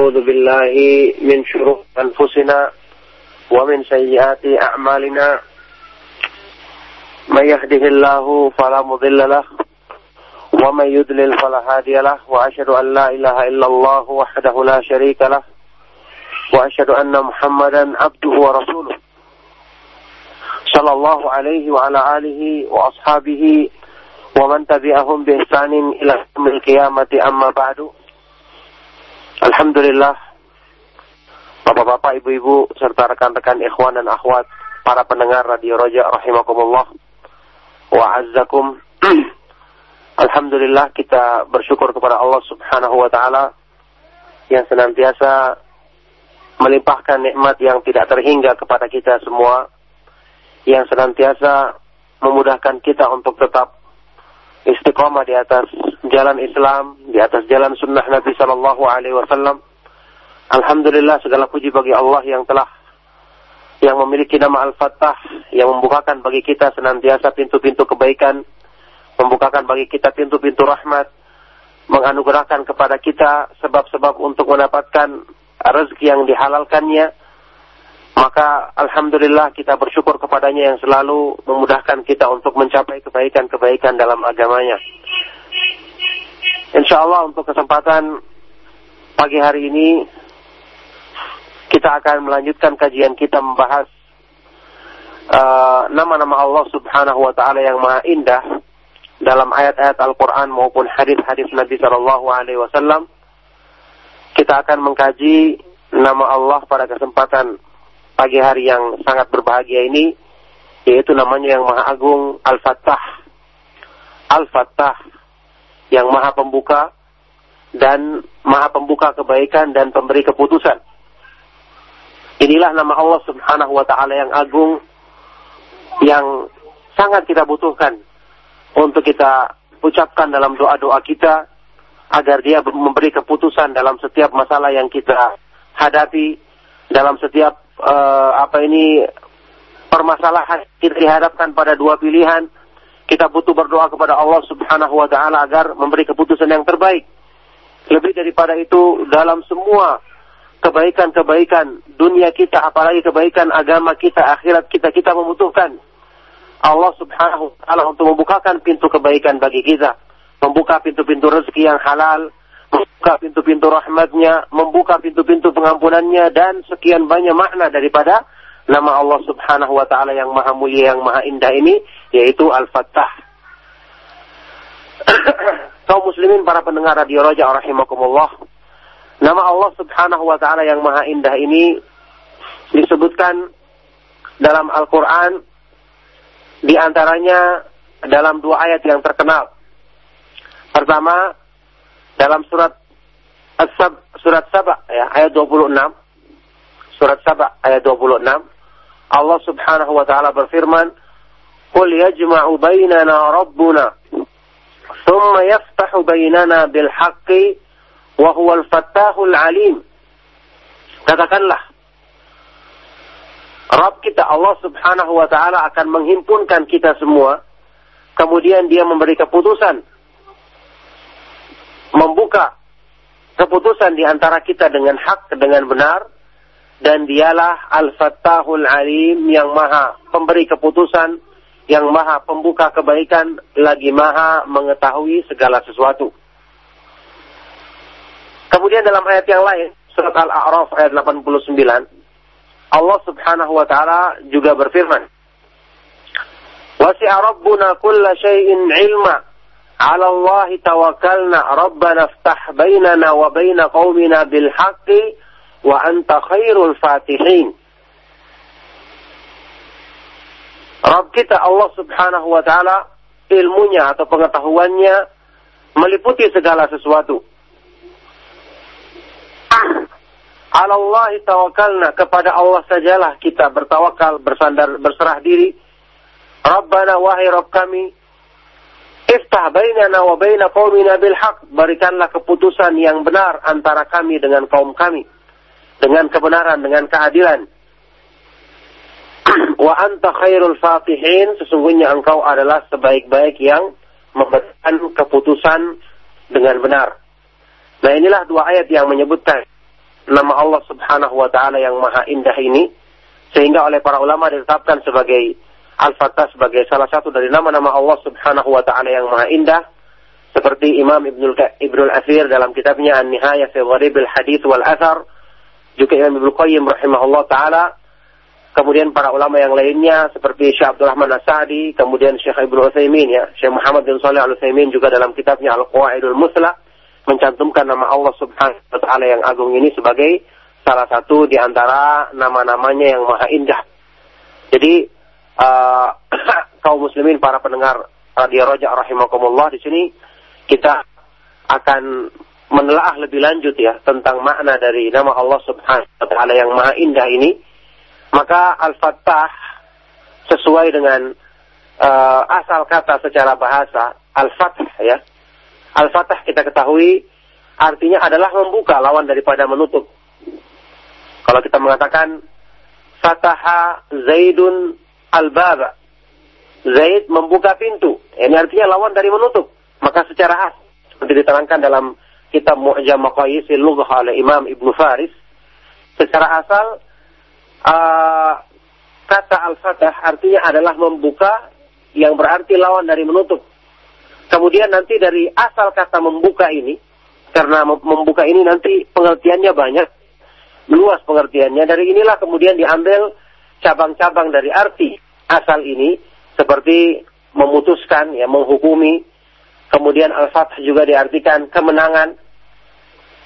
أعوذ بالله من شرور أنفسنا ومن سيئات أعمالنا. من يهده الله فلا مضل له ومن يضلل فلا هادي له وأشهد أن لا إله إلا الله وحده لا شريك له وأشهد أن محمدا عبده ورسوله. صلى الله عليه وعلى آله وأصحابه ومن تبعهم بإحسان إلى يوم القيامة أما بعد. Alhamdulillah. Bapak-bapak, ibu-ibu serta rekan-rekan ikhwan dan akhwat para pendengar Radio Roja rahimakumullah. Wa azzakum. Alhamdulillah kita bersyukur kepada Allah Subhanahu wa taala yang senantiasa melimpahkan nikmat yang tidak terhingga kepada kita semua yang senantiasa memudahkan kita untuk tetap istiqomah di atas jalan Islam, di atas jalan sunnah Nabi Shallallahu Alaihi Wasallam. Alhamdulillah segala puji bagi Allah yang telah yang memiliki nama Al-Fattah yang membukakan bagi kita senantiasa pintu-pintu kebaikan, membukakan bagi kita pintu-pintu rahmat, menganugerahkan kepada kita sebab-sebab untuk mendapatkan rezeki yang dihalalkannya, maka alhamdulillah kita bersyukur kepadanya yang selalu memudahkan kita untuk mencapai kebaikan-kebaikan dalam agamanya. Insya Allah untuk kesempatan pagi hari ini kita akan melanjutkan kajian kita membahas uh, nama-nama uh, Allah Subhanahu wa taala yang maha indah dalam ayat-ayat Al-Qur'an maupun hadis-hadis Nabi sallallahu alaihi wasallam. Kita akan mengkaji nama Allah pada kesempatan pagi hari yang sangat berbahagia ini yaitu namanya yang Maha Agung Al-Fattah. Al-Fattah yang Maha Pembuka dan Maha Pembuka kebaikan dan pemberi keputusan. Inilah nama Allah Subhanahu wa taala yang agung yang sangat kita butuhkan untuk kita ucapkan dalam doa-doa kita agar dia memberi keputusan dalam setiap masalah yang kita hadapi, dalam setiap uh, apa ini permasalahan kita dihadapkan pada dua pilihan, kita butuh berdoa kepada Allah Subhanahu wa taala agar memberi keputusan yang terbaik. Lebih daripada itu dalam semua kebaikan-kebaikan dunia kita apalagi kebaikan agama kita, akhirat kita kita membutuhkan Allah Subhanahu wa taala untuk membukakan pintu kebaikan bagi kita, membuka pintu-pintu rezeki yang halal, membuka pintu-pintu rahmatnya, membuka pintu-pintu pengampunannya, dan sekian banyak makna daripada nama Allah subhanahu wa ta'ala yang maha mulia, yang maha indah ini, yaitu Al-Fattah. Kaum muslimin para pendengar Radio Raja rahimakumullah. Nama Allah subhanahu wa ta'ala yang maha indah ini disebutkan dalam Al-Quran di antaranya dalam dua ayat yang terkenal. Pertama, dalam surat As-Sab, surat Saba ya, ayat 26. Surat Saba ayat 26. Allah Subhanahu wa taala berfirman, "Qul yajma'u bainana rabbuna thumma yaftahu bainana bil haqqi wa huwal fattahul alim." Katakanlah, Rabb kita Allah Subhanahu wa taala akan menghimpunkan kita semua, kemudian Dia memberi keputusan membuka keputusan di antara kita dengan hak, dengan benar, dan dialah Al-Fattahul Alim yang maha pemberi keputusan, yang maha pembuka kebaikan, lagi maha mengetahui segala sesuatu. Kemudian dalam ayat yang lain, surat Al-A'raf ayat 89, Allah subhanahu wa ta'ala juga berfirman, Wasi'a Rabbuna kulla syai'in ilma على الله توكلنا ربنا افتح بيننا وبين قومنا بالحق وأنت خير الفاتحين Rabb kita Allah subhanahu wa ta'ala ilmunya atau pengetahuannya meliputi segala sesuatu. Allah tawakalna kepada Allah sajalah kita bertawakal, bersandar, berserah diri. Rabbana wahai Rabb kami, Iftah bainana wa baina qaumina bil haq. Berikanlah keputusan yang benar antara kami dengan kaum kami. Dengan kebenaran, dengan keadilan. wa anta khairul fatihin. Sesungguhnya engkau adalah sebaik-baik yang memberikan keputusan dengan benar. Nah inilah dua ayat yang menyebutkan nama Allah Subhanahu wa taala yang maha indah ini sehingga oleh para ulama ditetapkan sebagai Al-Fattah sebagai salah satu dari nama-nama Allah Subhanahu wa taala yang maha indah seperti Imam Ibnu Ibnu Al-Athir dalam kitabnya An-Nihayah fi Gharib al-Hadits wal Athar juga Imam Ibnu Qayyim rahimahullah taala kemudian para ulama yang lainnya seperti Syekh Abdul Rahman As-Sa'di, kemudian Syekh Ibnu Utsaimin ya, Syekh Muhammad bin Shalih Al-Utsaimin juga dalam kitabnya Al-Qawaidul Musla mencantumkan nama Allah Subhanahu wa taala yang agung ini sebagai salah satu di antara nama-namanya yang maha indah. Jadi uh, kaum muslimin para pendengar Radio Roja rahimakumullah di sini kita akan menelaah lebih lanjut ya tentang makna dari nama Allah Subhanahu wa taala yang maha indah ini maka Al-Fattah sesuai dengan uh, asal kata secara bahasa Al-Fath ya. Al-Fathah kita ketahui artinya adalah membuka lawan daripada menutup. Kalau kita mengatakan Fataha Zaidun Al-Baba. Zaid membuka pintu. Ini artinya lawan dari menutup. Maka secara as seperti diterangkan dalam kitab Mu'jam Maqayisil Lughah oleh Imam Ibnu Faris, secara asal uh, kata al-fatah artinya adalah membuka yang berarti lawan dari menutup. Kemudian nanti dari asal kata membuka ini, karena membuka ini nanti pengertiannya banyak, luas pengertiannya. Dari inilah kemudian diambil cabang-cabang dari arti asal ini, seperti memutuskan, ya menghukumi. Kemudian al-fath juga diartikan kemenangan,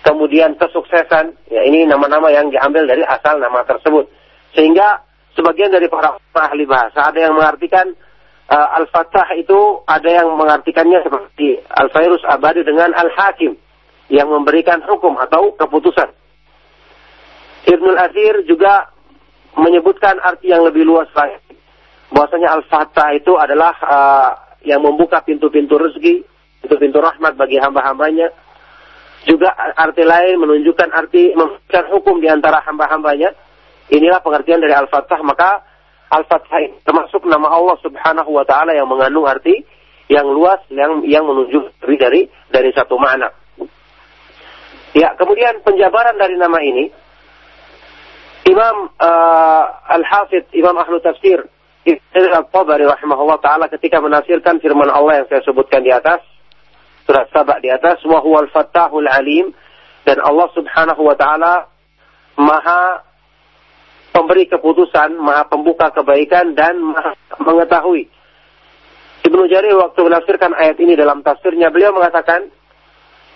kemudian kesuksesan. Ya ini nama-nama yang diambil dari asal nama tersebut. Sehingga sebagian dari para ahli bahasa ada yang mengartikan uh, Al-Fatah itu ada yang mengartikannya seperti Al-Fairus Abadi dengan Al-Hakim yang memberikan hukum atau keputusan. Ibnul Azir juga menyebutkan arti yang lebih luas lagi. Bahwasanya Al-Fatah itu adalah uh, yang membuka pintu-pintu rezeki, pintu-pintu rahmat bagi hamba-hambanya. Juga arti lain menunjukkan arti memberikan hukum di antara hamba-hambanya Inilah pengertian dari Al-Fatah. Maka Al-Fatah termasuk nama Allah Subhanahu wa taala yang mengandung arti yang luas yang yang menunjuk dari dari satu makna. Ya, kemudian penjabaran dari nama ini Imam uh, Al-Hafidh Imam Ahlu Tafsir Al-Tabari rahimahullah taala ketika menafsirkan firman Allah yang saya sebutkan di atas surat Sabah di atas wa huwal fattahul alim dan Allah Subhanahu wa taala Maha pemberi keputusan, maha pembuka kebaikan dan maha mengetahui. Ibnu Jarir waktu menafsirkan ayat ini dalam tafsirnya beliau mengatakan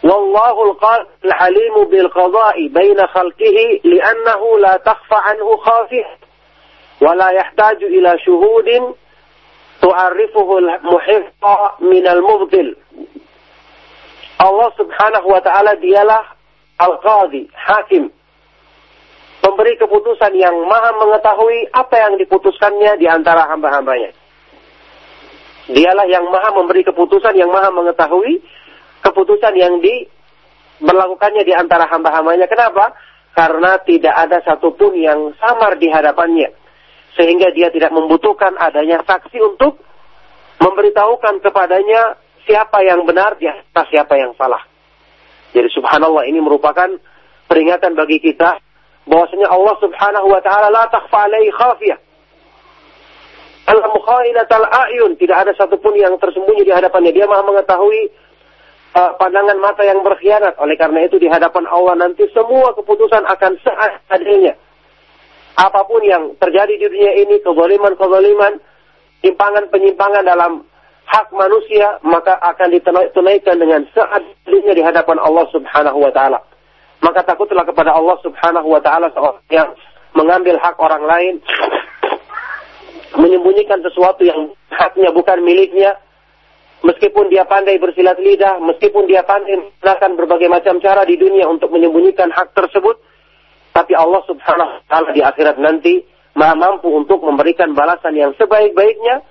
Wallahu al-alimu bil qada'i baina khalqihi li'annahu la takhfa anhu khafih wa la yahtaju ila syuhudin tu'arrifuhu al-muhiffa min al-mubtil. Allah Subhanahu wa taala dialah al-qadhi, hakim memberi keputusan yang maha mengetahui apa yang diputuskannya di antara hamba-hambanya. Dialah yang maha memberi keputusan yang maha mengetahui keputusan yang diberlakukannya di antara hamba-hambanya. Kenapa? Karena tidak ada satupun yang samar di hadapannya. Sehingga dia tidak membutuhkan adanya saksi untuk memberitahukan kepadanya siapa yang benar di atas siapa yang salah. Jadi subhanallah ini merupakan peringatan bagi kita bahwasanya Allah Subhanahu wa taala la takhfa alaihi khafiyah. Al al ayun, tidak ada satupun yang tersembunyi di hadapannya. Dia Maha mengetahui uh, pandangan mata yang berkhianat. Oleh karena itu di hadapan Allah nanti semua keputusan akan seadilnya. Apa pun yang terjadi di dunia ini, kezaliman-kezaliman, penyimpangan-penyimpangan dalam hak manusia, maka akan ditunaikan dengan seadilnya di hadapan Allah Subhanahu wa taala maka takutlah kepada Allah Subhanahu wa taala seorang yang mengambil hak orang lain menyembunyikan sesuatu yang haknya bukan miliknya meskipun dia pandai bersilat lidah meskipun dia pandai menggunakan berbagai macam cara di dunia untuk menyembunyikan hak tersebut tapi Allah Subhanahu wa taala di akhirat nanti maha mampu untuk memberikan balasan yang sebaik-baiknya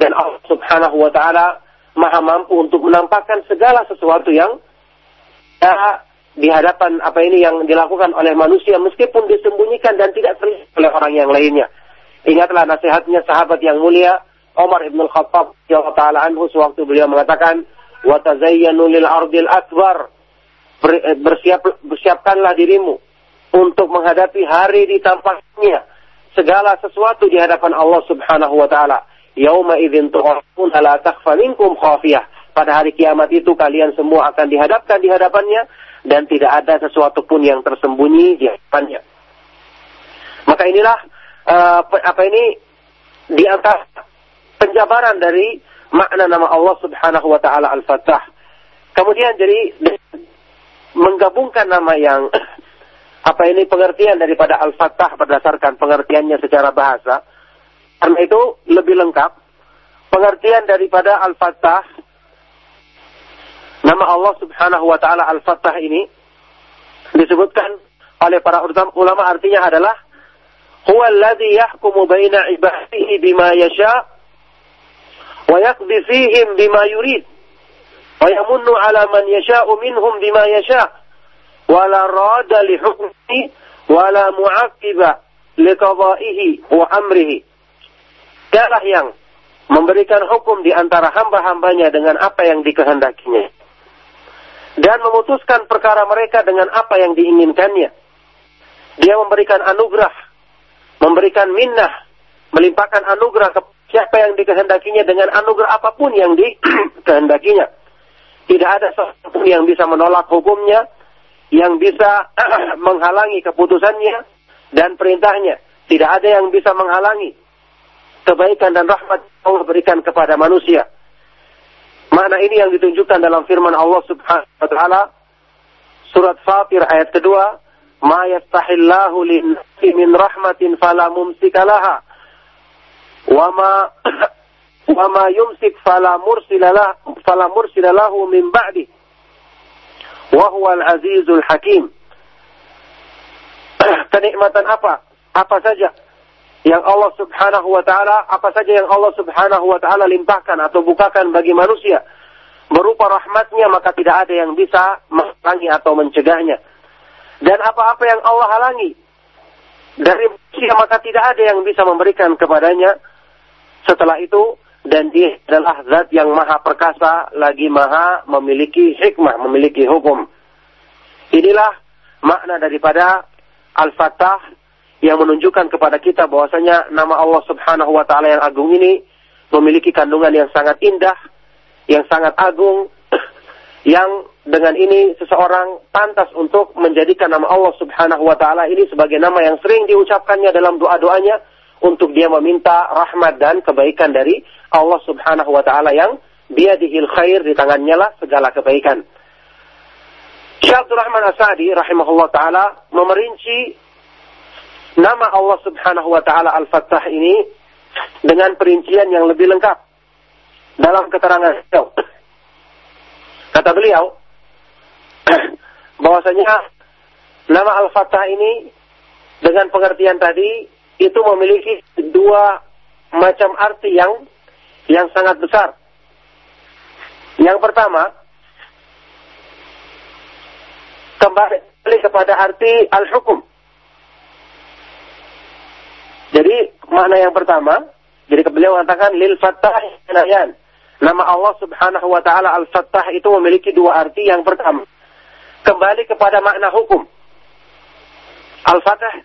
dan Allah Subhanahu wa taala maha mampu untuk menampakkan segala sesuatu yang ya, di hadapan apa ini yang dilakukan oleh manusia meskipun disembunyikan dan tidak terlihat oleh orang yang lainnya. Ingatlah nasihatnya sahabat yang mulia Umar ibn al-Khattab taala anhu sewaktu beliau mengatakan wa tazayyanu lil ardil akbar bersiap bersiapkanlah dirimu untuk menghadapi hari di tampaknya segala sesuatu di hadapan Allah Subhanahu wa taala. Yauma idzin tu'rafun la takhfa minkum khafiyah. Pada hari kiamat itu kalian semua akan dihadapkan di hadapannya dan tidak ada sesuatu pun yang tersembunyi di hadapannya. Maka inilah uh, apa ini di antara penjabaran dari makna nama Allah Subhanahu wa taala Al-Fattah. Kemudian jadi menggabungkan nama yang apa ini pengertian daripada Al-Fattah berdasarkan pengertiannya secara bahasa. Karena itu lebih lengkap. Pengertian daripada Al-Fattah nama Allah Subhanahu wa taala Al-Fattah ini disebutkan oleh para ulama artinya adalah huwa alladhi yahkumu baina ibadihi bima yasha wa yaqdi fihim bima yurid wa yamunnu ala man yasha'u minhum bima yasha' wa la rada li hukmihi Dialah yang memberikan hukum di antara hamba-hambanya dengan apa yang dikehendakinya. Dan memutuskan perkara mereka dengan apa yang diinginkannya. Dia memberikan anugerah memberikan minnah, melimpahkan anugerah ke siapa yang dikehendakinya dengan anugerah apa pun yang dikehendakinya. Tidak ada seorang pun yang bisa menolak hukumnya, yang bisa menghalangi keputusannya dan perintahnya. Tidak ada yang bisa menghalangi kebaikan dan rahmat Allah berikan kepada manusia. Makna ini yang ditunjukkan dalam firman Allah Subhanahu wa taala surat Fatir ayat kedua ma yaftahillahu lin-nasi min rahmatin fala mumsika laha wa ma wa ma yumsik fala mursila fala mursila lahu min ba'di. Wa al-azizul hakim. Kenikmatan apa? Apa saja yang Allah Subhanahu wa taala apa saja yang Allah Subhanahu wa taala limpahkan atau bukakan bagi manusia. Berupa rahmatnya maka tidak ada yang bisa menghalangi atau mencegahnya. Dan apa-apa yang Allah halangi dari manusia maka tidak ada yang bisa memberikan kepadanya setelah itu dan dia adalah zat yang maha perkasa lagi maha memiliki hikmah, memiliki hukum. Inilah makna daripada Al-Fatah yang menunjukkan kepada kita bahwasanya nama Allah Subhanahu wa taala yang agung ini memiliki kandungan yang sangat indah, yang sangat agung, yang dengan ini seseorang pantas untuk menjadikan nama Allah Subhanahu wa taala ini sebagai nama yang sering diucapkannya dalam doa-doanya untuk dia meminta rahmat dan kebaikan dari Allah Subhanahu wa taala yang biadihil khair di tangannya lah segala kebaikan. Syekh Rahman Asadi rahimahullah taala memerinci nama Allah Subhanahu wa taala Al-Fattah ini dengan perincian yang lebih lengkap dalam keterangan beliau. Kata beliau, bahwasanya nama Al-Fatah ini dengan pengertian tadi itu memiliki dua macam arti yang yang sangat besar. Yang pertama, kembali kepada arti al-hukum. Jadi makna yang pertama, jadi beliau mengatakan lil fatah Nama Allah Subhanahu wa taala Al-Fattah itu memiliki dua arti. Yang pertama, kembali kepada makna hukum. Al-Fatah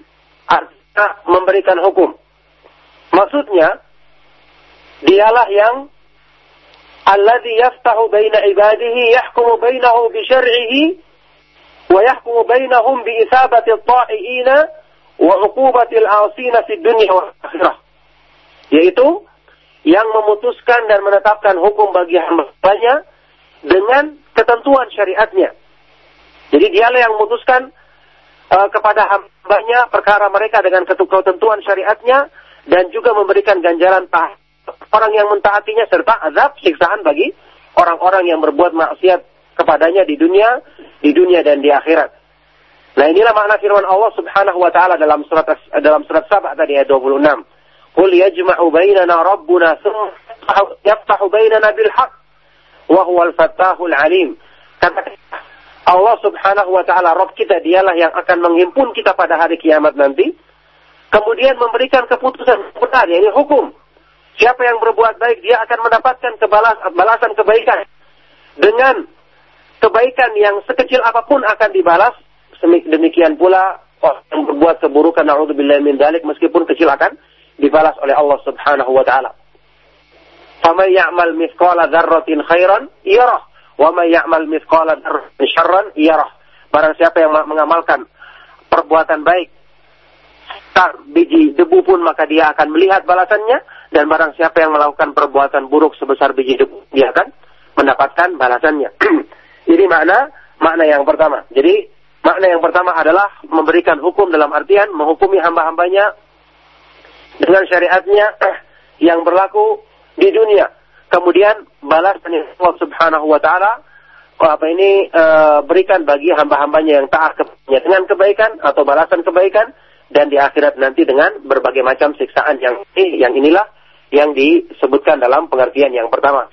artinya memberikan hukum. Maksudnya, dialah yang alladhi yaftahu baina ibadihi yahkumu bainahu bi syar'ihi wa yahkumu bainahum bi isabati at-ta'iina wa 'uqubati al-'asina fi dunya wa akhirah. Yaitu yang memutuskan dan menetapkan hukum bagi hambanya dengan ketentuan syariatnya. Jadi dialah yang memutuskan uh, kepada hambanya perkara mereka dengan ketentuan syariatnya dan juga memberikan ganjaran orang yang mentaatinya serta azab siksaan bagi orang-orang yang berbuat maksiat kepadanya di dunia, di dunia dan di akhirat. Nah inilah makna firman Allah Subhanahu wa taala dalam surat dalam surat Saba tadi ayat 26. Qul yajma'u bainana rabbuna yaftahu bainana bil haqq wa huwal fattahul alim. Kata Allah subhanahu wa ta'ala, Rabb kita dialah yang akan menghimpun kita pada hari kiamat nanti. Kemudian memberikan keputusan benar, yaitu hukum. Siapa yang berbuat baik, dia akan mendapatkan kebalas, balasan kebaikan. Dengan kebaikan yang sekecil apa pun akan dibalas. Demikian pula orang yang berbuat keburukan naudzubillah min dalik meskipun kecil akan dibalas oleh Allah Subhanahu wa taala. Faman ya'mal mithqala dzarratin khairan yarah wa man ya'mal mithqala syarran yarah. Barang siapa yang mengamalkan perbuatan baik tar biji debu pun maka dia akan melihat balasannya dan barang siapa yang melakukan perbuatan buruk sebesar biji debu dia akan mendapatkan balasannya. Ini makna makna yang pertama. Jadi makna yang pertama adalah memberikan hukum dalam artian menghukumi hamba-hambanya dengan syariatnya yang berlaku di dunia. Kemudian balas Allah Subhanahu wa taala apa ini e, berikan bagi hamba-hambanya yang taat kepadanya dengan kebaikan atau balasan kebaikan dan di akhirat nanti dengan berbagai macam siksaan yang ini yang inilah yang disebutkan dalam pengertian yang pertama.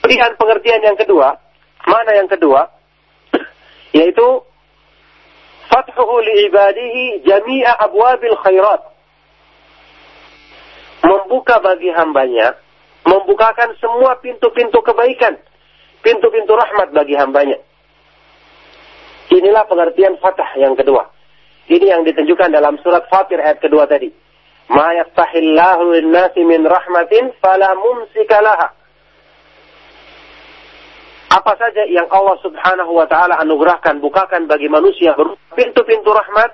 Kemudian pengertian yang kedua, mana yang kedua? Yaitu fathuhu li ibadihi jami'a abwabil khairat. Membuka bagi hambanya, membukakan semua pintu-pintu kebaikan pintu-pintu rahmat bagi hambanya. Inilah pengertian fatah yang kedua. Ini yang ditunjukkan dalam surat Fatir ayat kedua tadi. Ma yaftahillahu linnasi min rahmatin fala. Apa saja yang Allah subhanahu wa ta'ala anugerahkan, bukakan bagi manusia pintu-pintu rahmat,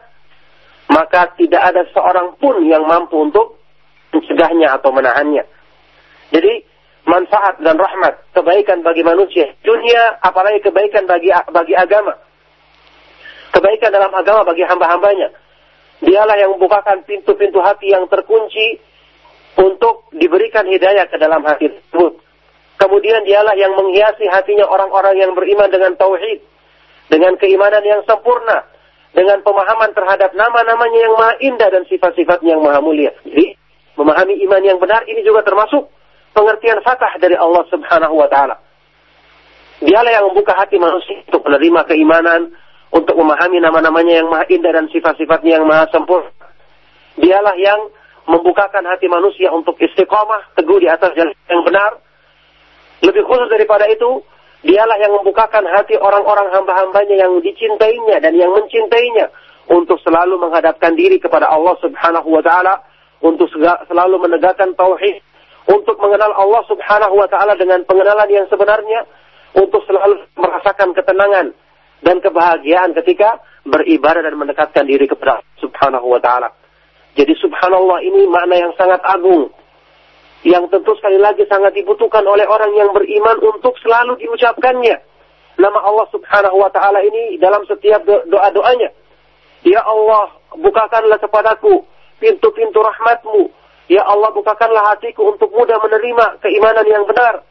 maka tidak ada seorang pun yang mampu untuk mencegahnya atau menahannya. Jadi, manfaat dan rahmat, kebaikan bagi manusia, dunia, apalagi kebaikan bagi bagi agama. Kebaikan dalam agama bagi hamba-hambanya. Dialah yang membukakan pintu-pintu hati yang terkunci untuk diberikan hidayah ke dalam hati tersebut. Kemudian dialah yang menghiasi hatinya orang-orang yang beriman dengan tauhid, dengan keimanan yang sempurna, dengan pemahaman terhadap nama-namanya yang maha indah dan sifat-sifatnya yang maha mulia. Jadi, memahami iman yang benar ini juga termasuk pengertian fatah dari Allah Subhanahu wa taala. Dialah yang membuka hati manusia untuk menerima keimanan, untuk memahami nama-namanya yang maha indah dan sifat-sifatnya yang maha sempurna. Dialah yang membukakan hati manusia untuk istiqomah, teguh di atas jalan yang benar. Lebih khusus daripada itu, dialah yang membukakan hati orang-orang hamba-hambanya yang dicintainya dan yang mencintainya untuk selalu menghadapkan diri kepada Allah Subhanahu wa taala, untuk selalu menegakkan tauhid, untuk mengenal Allah Subhanahu wa taala dengan pengenalan yang sebenarnya, untuk selalu merasakan ketenangan dan kebahagiaan ketika beribadah dan mendekatkan diri kepada Subhanahu wa taala. Jadi subhanallah ini makna yang sangat agung yang tentu sekali lagi sangat dibutuhkan oleh orang yang beriman untuk selalu diucapkannya. Nama Allah Subhanahu wa taala ini dalam setiap doa-doanya. Ya Allah, bukakanlah kepadaku pintu-pintu rahmatmu Ya Allah bukakanlah hatiku untuk mudah menerima keimanan yang benar.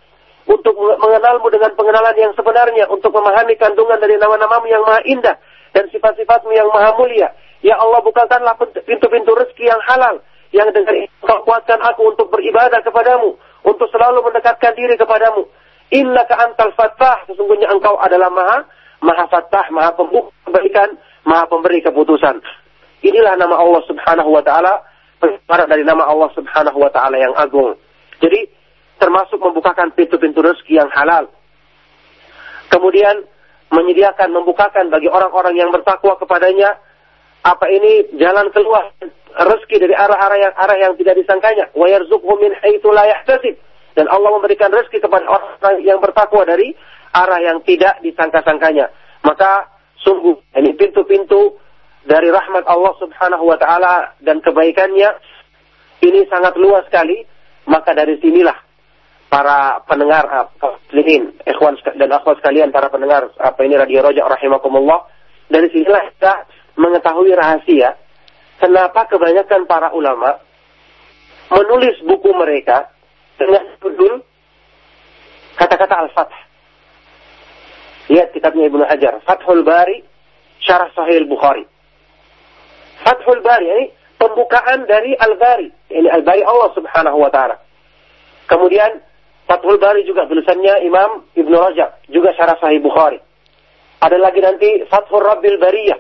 Untuk mengenalmu dengan pengenalan yang sebenarnya. Untuk memahami kandungan dari nama-namamu yang maha indah. Dan sifat-sifatmu yang maha mulia. Ya Allah bukakanlah pintu-pintu rezeki yang halal. Yang dengan engkau kuatkan aku untuk beribadah kepadamu. Untuk selalu mendekatkan diri kepadamu. Inna ka antal fattah. Sesungguhnya engkau adalah maha, maha fattah, maha pembuka maha pemberi keputusan. Inilah nama Allah subhanahu wa ta'ala Para dari nama Allah Subhanahu wa taala yang agung. Jadi termasuk membukakan pintu-pintu rezeki yang halal. Kemudian menyediakan membukakan bagi orang-orang yang bertakwa kepadanya apa ini jalan keluar rezeki dari arah-arah yang arah yang tidak disangkanya wa yarzuqhu min haitsu la yahtasib dan Allah memberikan rezeki kepada orang yang bertakwa dari arah yang tidak disangka-sangkanya maka sungguh ini pintu-pintu dari rahmat Allah Subhanahu wa taala dan kebaikannya ini sangat luas sekali, maka dari sinilah para pendengar uh, muslimin, ikhwan dan akhwat sekalian para pendengar apa ini Radio Rojak rahimakumullah, dari sinilah kita mengetahui rahasia kenapa kebanyakan para ulama menulis buku mereka dengan judul kata-kata Al-Fath. Lihat kitabnya Ibnu Hajar, Fathul Bari, Syarah Sahih Bukhari. Fathul Bari ini pembukaan dari Al-Bari. Ini Al-Bari Allah Subhanahu wa taala. Kemudian Fathul Bari juga tulisannya Imam Ibnu Rajab, juga syarah Sahih Bukhari. Ada lagi nanti Fathul Rabbil Bariyah.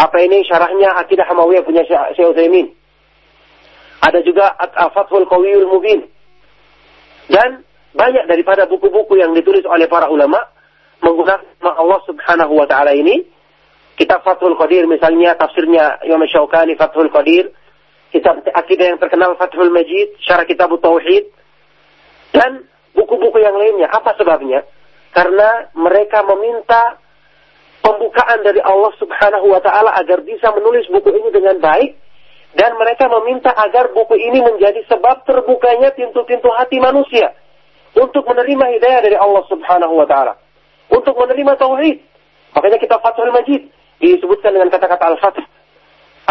Apa ini syarahnya Akidah Hamawiyah punya Syekh Utsaimin. Ada juga Fathul Qawiyul Mubin. Dan banyak daripada buku-buku yang ditulis oleh para ulama menggunakan Allah Subhanahu wa taala ini Kitab Fathul Qadir misalnya tafsirnya Imam Syaukani Fathul Qadir, kitab akidah yang terkenal Fathul Majid, syarah kitab Tauhid, dan buku-buku yang lainnya. Apa sebabnya? Karena mereka meminta pembukaan dari Allah Subhanahu wa taala agar bisa menulis buku ini dengan baik dan mereka meminta agar buku ini menjadi sebab terbukanya pintu-pintu hati manusia untuk menerima hidayah dari Allah Subhanahu wa taala, untuk menerima tauhid. Makanya kita Fathul Majid disebutkan dengan kata-kata Al-Fatih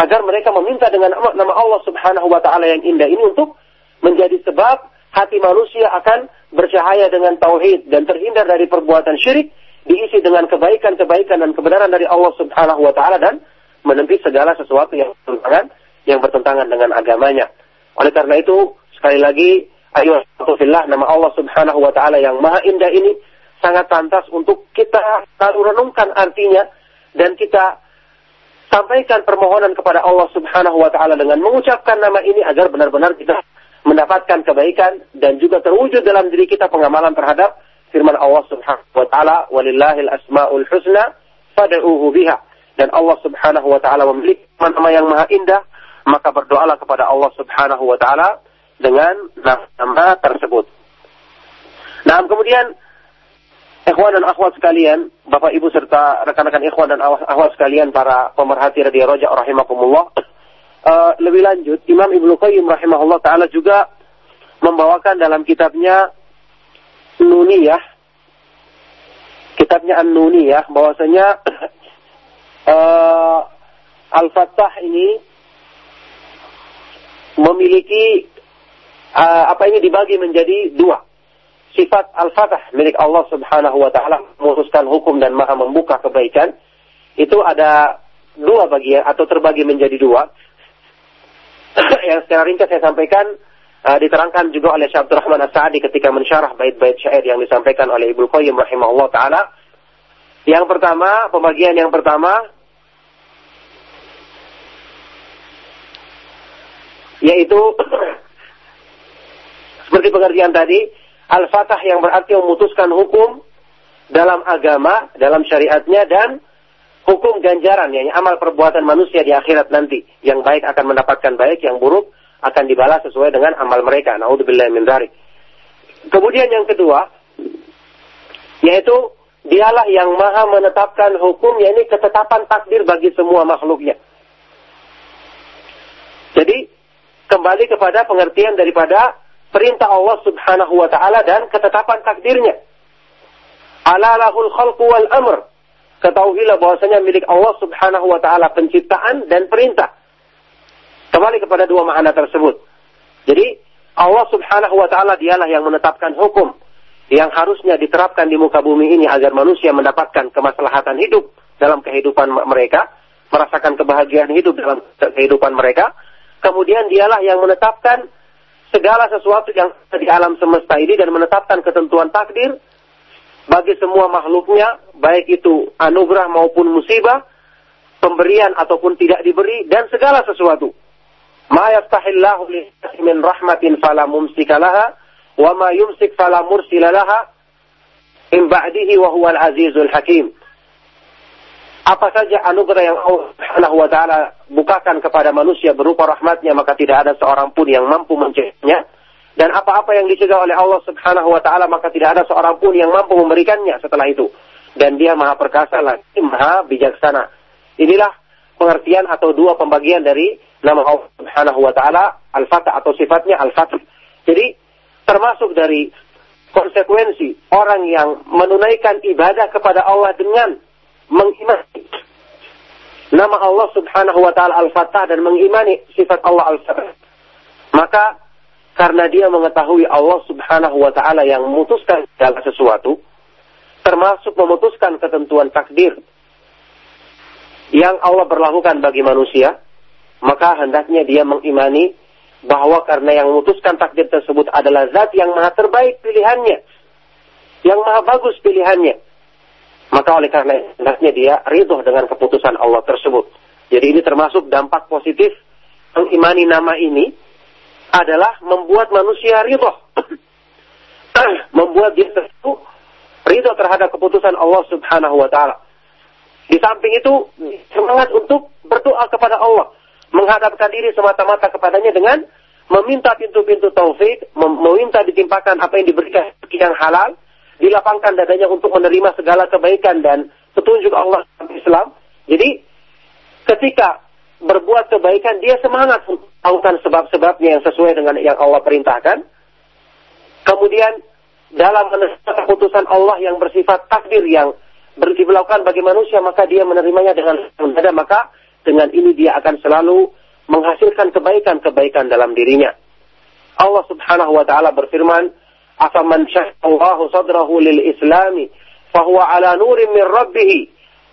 agar mereka meminta dengan nama Allah Subhanahu wa taala yang indah ini untuk menjadi sebab hati manusia akan bercahaya dengan tauhid dan terhindar dari perbuatan syirik, diisi dengan kebaikan-kebaikan dan kebenaran dari Allah Subhanahu wa taala dan menempi segala sesuatu yang bertentangan yang bertentangan dengan agamanya. Oleh karena itu, sekali lagi Ayo fillah nama Allah Subhanahu wa taala yang maha indah ini sangat pantas untuk kita lalu renungkan artinya dan kita sampaikan permohonan kepada Allah Subhanahu wa taala dengan mengucapkan nama ini agar benar-benar kita mendapatkan kebaikan dan juga terwujud dalam diri kita pengamalan terhadap firman Allah Subhanahu wa taala walillahil asmaul husna fad'uhu biha dan Allah Subhanahu wa taala memiliki nama yang maha indah maka berdoalah kepada Allah Subhanahu wa taala dengan nama tersebut. Nah, kemudian ikhwan dan akhwat sekalian, Bapak Ibu serta rekan-rekan ikhwan dan akhwat sekalian para pemerhati radio Roja rahimakumullah. Uh, lebih lanjut, Imam Ibnu Qayyim rahimahullah taala juga membawakan dalam kitabnya Nuniyah kitabnya An-Nuniyah bahwasanya uh, Al-Fattah ini memiliki uh, apa ini dibagi menjadi dua. Sifat al-fatah milik Allah Subhanahu wa taala memutuskan hukum dan Maha membuka kebaikan itu ada dua bagian atau terbagi menjadi dua. yang secara ringkas saya sampaikan uh, diterangkan juga oleh Syekh Abdul Rahman As-Sa'di ketika mensyarah bait-bait syair yang disampaikan oleh Ibnu Qayyim rahimahullah taala. Yang pertama, pembagian yang pertama yaitu seperti pengertian tadi, al-fatah yang berarti memutuskan hukum dalam agama, dalam syariatnya dan hukum ganjaran, yang amal perbuatan manusia di akhirat nanti. Yang baik akan mendapatkan baik, yang buruk akan dibalas sesuai dengan amal mereka. Naudzubillah min dzalik. Kemudian yang kedua, yaitu dialah yang maha menetapkan hukum, yaitu ketetapan takdir bagi semua makhluknya. Jadi, kembali kepada pengertian daripada perintah Allah Subhanahu wa taala dan ketetapan takdirnya. Ala lahul wal amr. Ketahuilah bahwasanya milik Allah Subhanahu wa taala penciptaan dan perintah. Kembali kepada dua makna tersebut. Jadi Allah Subhanahu wa taala dialah yang menetapkan hukum yang harusnya diterapkan di muka bumi ini agar manusia mendapatkan kemaslahatan hidup dalam kehidupan mereka, merasakan kebahagiaan hidup dalam kehidupan mereka. Kemudian dialah yang menetapkan segala sesuatu yang di alam semesta ini dan menetapkan ketentuan takdir bagi semua makhluknya, baik itu anugerah maupun musibah, pemberian ataupun tidak diberi, dan segala sesuatu. Ma yaftahillahu min rahmatin fala mumsika laha, wa ma yumsik fala mursila laha, in ba'dihi wa huwal azizul hakim apa saja anugerah yang Allah Subhanahu taala bukakan kepada manusia berupa rahmatnya maka tidak ada seorang pun yang mampu mencegahnya. Dan apa-apa yang dicegah oleh Allah Subhanahu wa taala maka tidak ada seorang pun yang mampu memberikannya setelah itu. Dan dia maha perkasa lagi maha bijaksana. Inilah pengertian atau dua pembagian dari nama Allah Subhanahu wa taala al-fatah atau sifatnya al-fatah. Jadi termasuk dari konsekuensi orang yang menunaikan ibadah kepada Allah dengan mengimani nama Allah Subhanahu wa taala Al-Fattah dan mengimani sifat Allah Al-Fattah. Maka karena dia mengetahui Allah Subhanahu wa taala yang memutuskan segala sesuatu, termasuk memutuskan ketentuan takdir yang Allah berlakukan bagi manusia, maka hendaknya dia mengimani bahwa karena yang memutuskan takdir tersebut adalah zat yang maha terbaik pilihannya, yang maha bagus pilihannya, maka oleh karena hendaknya dia ridho dengan keputusan Allah tersebut. Jadi ini termasuk dampak positif mengimani nama ini adalah membuat manusia ridho. membuat dia tersebut ridho terhadap keputusan Allah subhanahu wa ta'ala. Di samping itu semangat untuk berdoa kepada Allah, menghadapkan diri semata-mata kepadanya dengan meminta pintu-pintu taufik, meminta ditimpakan apa yang diberikan yang halal, dilapangkan dadanya untuk menerima segala kebaikan dan petunjuk Allah Islam. Jadi ketika berbuat kebaikan dia semangat untuk melakukan sebab-sebabnya yang sesuai dengan yang Allah perintahkan. Kemudian dalam menerima keputusan Allah yang bersifat takdir yang diberlakukan bagi manusia maka dia menerimanya dengan mudah maka dengan ini dia akan selalu menghasilkan kebaikan-kebaikan dalam dirinya. Allah Subhanahu wa taala berfirman, afaman syahallahu sadrahu lil islami fahuwa ala nurin min rabbih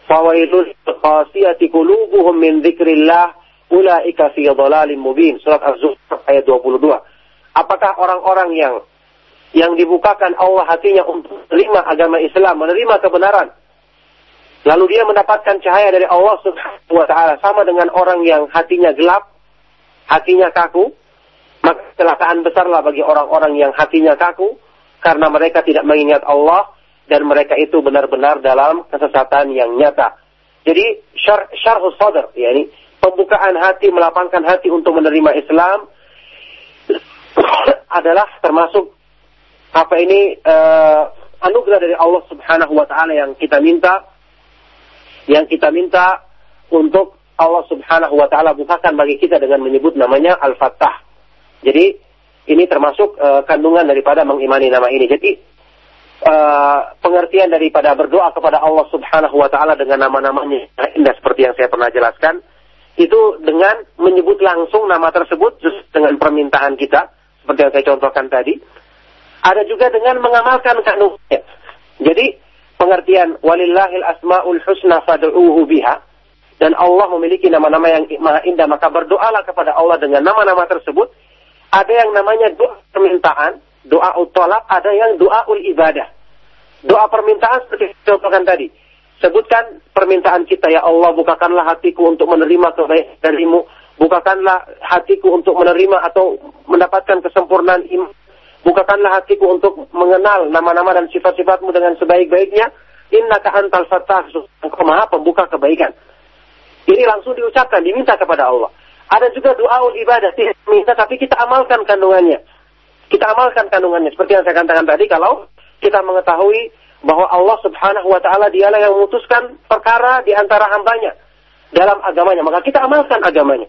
fawailul qasiyati qulubuhum min dzikrillah ulaika fi dhalalin mubin surat az-zukhruf ayat 22 apakah orang-orang yang yang dibukakan Allah hatinya untuk menerima agama Islam menerima kebenaran? Lalu dia mendapatkan cahaya dari Allah Subhanahu wa taala sama dengan orang yang hatinya gelap hatinya kaku maka kecelakaan besarlah bagi orang-orang yang hatinya kaku karena mereka tidak mengingat Allah dan mereka itu benar-benar dalam kesesatan yang nyata. Jadi syar syarhus sadr yakni pembukaan hati melapangkan hati untuk menerima Islam adalah termasuk apa ini uh, anugerah dari Allah Subhanahu wa taala yang kita minta yang kita minta untuk Allah Subhanahu wa taala bukakan bagi kita dengan menyebut namanya Al-Fattah. Jadi ini termasuk uh, kandungan daripada mengimani nama ini. Jadi uh, pengertian daripada berdoa kepada Allah Subhanahu wa taala dengan nama-namanya indah seperti yang saya pernah jelaskan itu dengan menyebut langsung nama tersebut dengan permintaan kita seperti yang saya contohkan tadi. Ada juga dengan mengamalkan kandungannya. Jadi pengertian walillahil asmaul husna fad'uhu biha dan Allah memiliki nama-nama yang maha indah maka berdoalah kepada Allah dengan nama-nama tersebut ada yang namanya doa permintaan, doa utolak, ada yang doa ul ibadah. Doa permintaan seperti contohkan tadi. Sebutkan permintaan kita, ya Allah, bukakanlah hatiku untuk menerima kebaikan darimu. Bukakanlah hatiku untuk menerima atau mendapatkan kesempurnaan iman. Bukakanlah hatiku untuk mengenal nama-nama dan sifat-sifatmu dengan sebaik-baiknya. Innaka antal fatah, maha pembuka kebaikan. Ini langsung diucapkan, diminta kepada Allah. Ada juga doa ibadah, tidak minta tapi kita amalkan kandungannya. Kita amalkan kandungannya. Seperti yang saya katakan tadi, kalau kita mengetahui bahwa Allah subhanahu wa ta'ala dialah yang memutuskan perkara di antara hambanya dalam agamanya. Maka kita amalkan agamanya.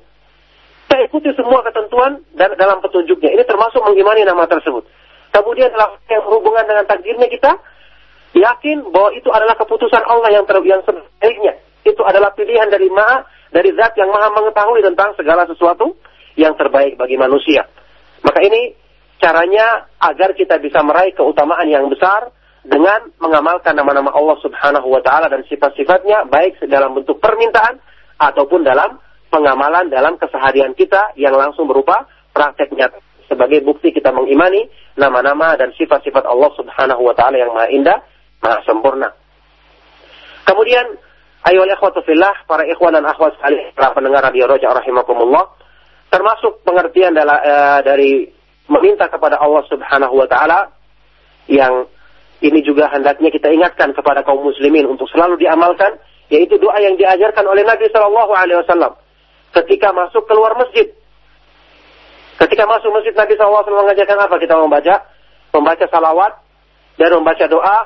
Kita ikuti semua ketentuan dan dalam petunjuknya. Ini termasuk mengimani nama tersebut. Kemudian dalam yang berhubungan dengan takdirnya kita yakin bahwa itu adalah keputusan Allah yang ter sebaiknya. Itu adalah pilihan dari Maha dari zat yang maha mengetahui tentang segala sesuatu yang terbaik bagi manusia. Maka ini caranya agar kita bisa meraih keutamaan yang besar dengan mengamalkan nama-nama Allah Subhanahu wa taala dan sifat-sifatnya baik dalam bentuk permintaan ataupun dalam pengamalan dalam keseharian kita yang langsung berupa praktek nyata sebagai bukti kita mengimani nama-nama dan sifat-sifat Allah Subhanahu wa taala yang maha indah, maha sempurna. Kemudian Ayo ikhwatu fillah, para ikhwan dan akhwat sekalian, para pendengar radio Roja rahimakumullah, termasuk pengertian dala, e, dari meminta kepada Allah Subhanahu wa taala yang ini juga hendaknya kita ingatkan kepada kaum muslimin untuk selalu diamalkan yaitu doa yang diajarkan oleh Nabi Shallallahu alaihi wasallam ketika masuk keluar masjid. Ketika masuk masjid Nabi SAW mengajarkan apa? Kita membaca membaca salawat dan membaca doa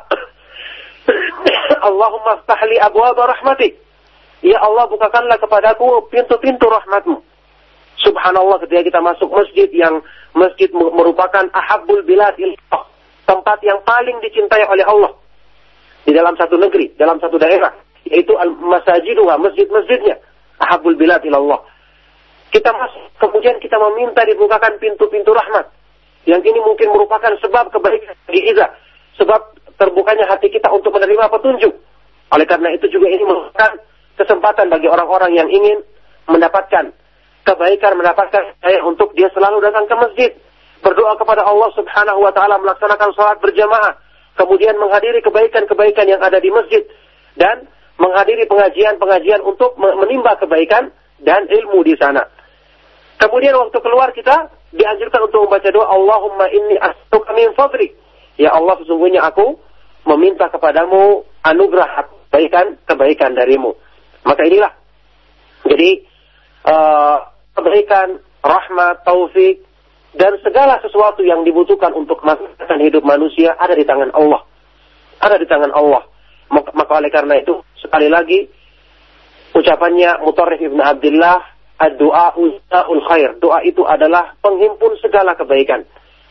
Allahumma ftahli abwaba rahmatik. Ya Allah bukakanlah kepadaku pintu-pintu rahmatmu. Subhanallah ketika kita masuk masjid yang masjid merupakan ahabbul bilad. Tempat yang paling dicintai oleh Allah. Di dalam satu negeri, dalam satu daerah. Yaitu al-masajiduha, masjid-masjidnya. Ahabbul bilad ilallah. Kita masuk, kemudian kita meminta dibukakan pintu-pintu rahmat. Yang ini mungkin merupakan sebab kebaikan bagi kita. Sebab terbukanya hati kita untuk menerima petunjuk. Oleh karena itu juga ini merupakan kesempatan bagi orang-orang yang ingin mendapatkan kebaikan, mendapatkan saya untuk dia selalu datang ke masjid, berdoa kepada Allah Subhanahu wa taala melaksanakan sholat berjamaah, kemudian menghadiri kebaikan-kebaikan yang ada di masjid dan menghadiri pengajian-pengajian untuk menimba kebaikan dan ilmu di sana. Kemudian waktu keluar kita dianjurkan untuk membaca doa Allahumma inni as'aluka min fadlik Ya Allah sesungguhnya aku meminta kepadamu anugerah kebaikan-kebaikan darimu. Maka inilah. Jadi uh, kebaikan, rahmat, taufik, dan segala sesuatu yang dibutuhkan untuk kemaslahatan hidup manusia ada di tangan Allah. Ada di tangan Allah. Maka, maka oleh karena itu, sekali lagi, ucapannya Mutarrif Ibn Abdullah, doa ul khair. Doa itu adalah penghimpun segala kebaikan.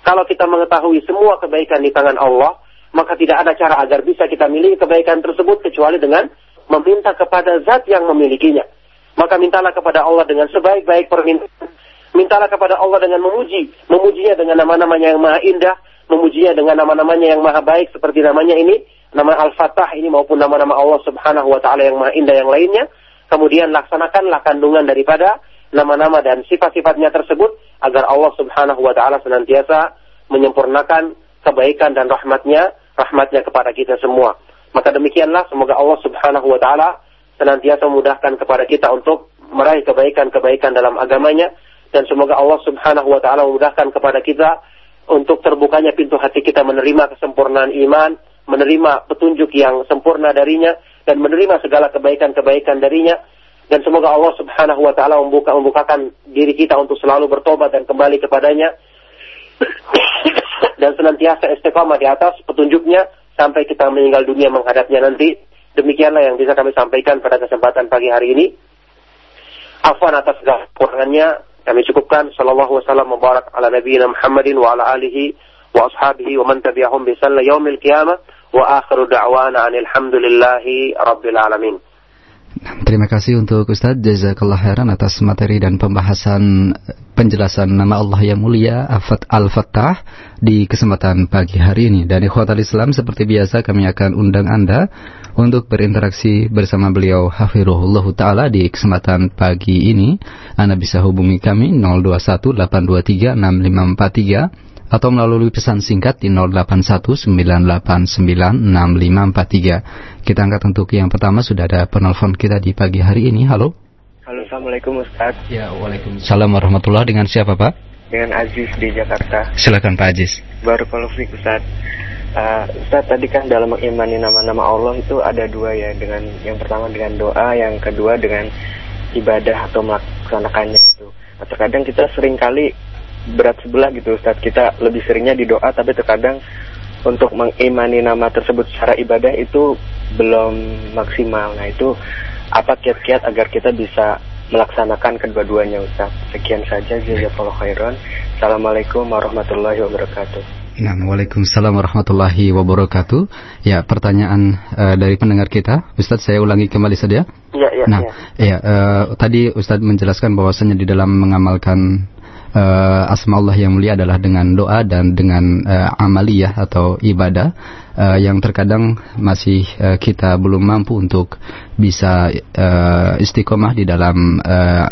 Kalau kita mengetahui semua kebaikan di tangan Allah, maka tidak ada cara agar bisa kita milih kebaikan tersebut kecuali dengan meminta kepada zat yang memilikinya. Maka mintalah kepada Allah dengan sebaik-baik permintaan. Mintalah kepada Allah dengan memuji. Memujinya dengan nama-namanya yang maha indah. Memujinya dengan nama-namanya yang maha baik. Seperti namanya ini. Nama Al-Fatah ini maupun nama-nama Allah subhanahu wa ta'ala yang maha indah yang lainnya. Kemudian laksanakanlah kandungan daripada nama-nama dan sifat-sifatnya tersebut. Agar Allah subhanahu wa ta'ala senantiasa menyempurnakan kebaikan dan rahmatnya rahmatnya kepada kita semua. Maka demikianlah semoga Allah subhanahu wa ta'ala senantiasa memudahkan kepada kita untuk meraih kebaikan-kebaikan dalam agamanya. Dan semoga Allah subhanahu wa ta'ala memudahkan kepada kita untuk terbukanya pintu hati kita menerima kesempurnaan iman, menerima petunjuk yang sempurna darinya, dan menerima segala kebaikan-kebaikan darinya. Dan semoga Allah subhanahu wa ta'ala membuka, membukakan diri kita untuk selalu bertobat dan kembali kepadanya dan senantiasa istiqamah di atas petunjuknya sampai kita meninggal dunia menghadapnya nanti. Demikianlah yang bisa kami sampaikan pada kesempatan pagi hari ini. Afwan atas kekurangannya kami cukupkan. Sallallahu wasallam mubarak ala nabiyina Muhammadin wa ala alihi wa ashabihi wa man tabi'ahum bi yaumil qiyamah wa akhiru da'wana anil hamdulillahi rabbil alamin. Terima kasih untuk Ustadz Jazakallah khairan atas materi dan pembahasan penjelasan nama Allah yang mulia Al-Fattah di kesempatan pagi hari ini. Dan ikhwatal Islam seperti biasa kami akan undang Anda untuk berinteraksi bersama beliau Hafirullah Ta'ala di kesempatan pagi ini. Anda bisa hubungi kami 021 823 6543 atau melalui pesan singkat di 0819896543. Kita angkat untuk yang pertama sudah ada penelpon kita di pagi hari ini. Halo. Halo, Assalamualaikum Ustaz. Ya, Waalaikumsalam warahmatullahi Dengan siapa Pak? Dengan Aziz di Jakarta. Silakan Pak Aziz. Baru kalau Ustaz. Uh, Ustaz tadi kan dalam mengimani nama-nama Allah itu ada dua ya dengan yang pertama dengan doa, yang kedua dengan ibadah atau melaksanakannya gitu. Nah, terkadang kita sering kali berat sebelah gitu Ustaz. Kita lebih seringnya di doa tapi terkadang untuk mengimani nama tersebut secara ibadah itu belum maksimal. Nah itu apa kiat-kiat agar kita bisa melaksanakan kedua-duanya Ustaz. Sekian saja jazakallahu khairan. Assalamualaikum warahmatullahi wabarakatuh. Nah, Waalaikumsalam warahmatullahi wabarakatuh. Ya, pertanyaan uh, dari pendengar kita, Ustadz saya ulangi kembali saja. Iya, iya. Nah, ya, uh, tadi Ustadz menjelaskan bahwasanya di dalam mengamalkan uh, asma Allah yang mulia adalah dengan doa dan dengan uh, amaliyah atau ibadah uh, yang terkadang masih uh, kita belum mampu untuk bisa uh, istiqomah di dalam uh,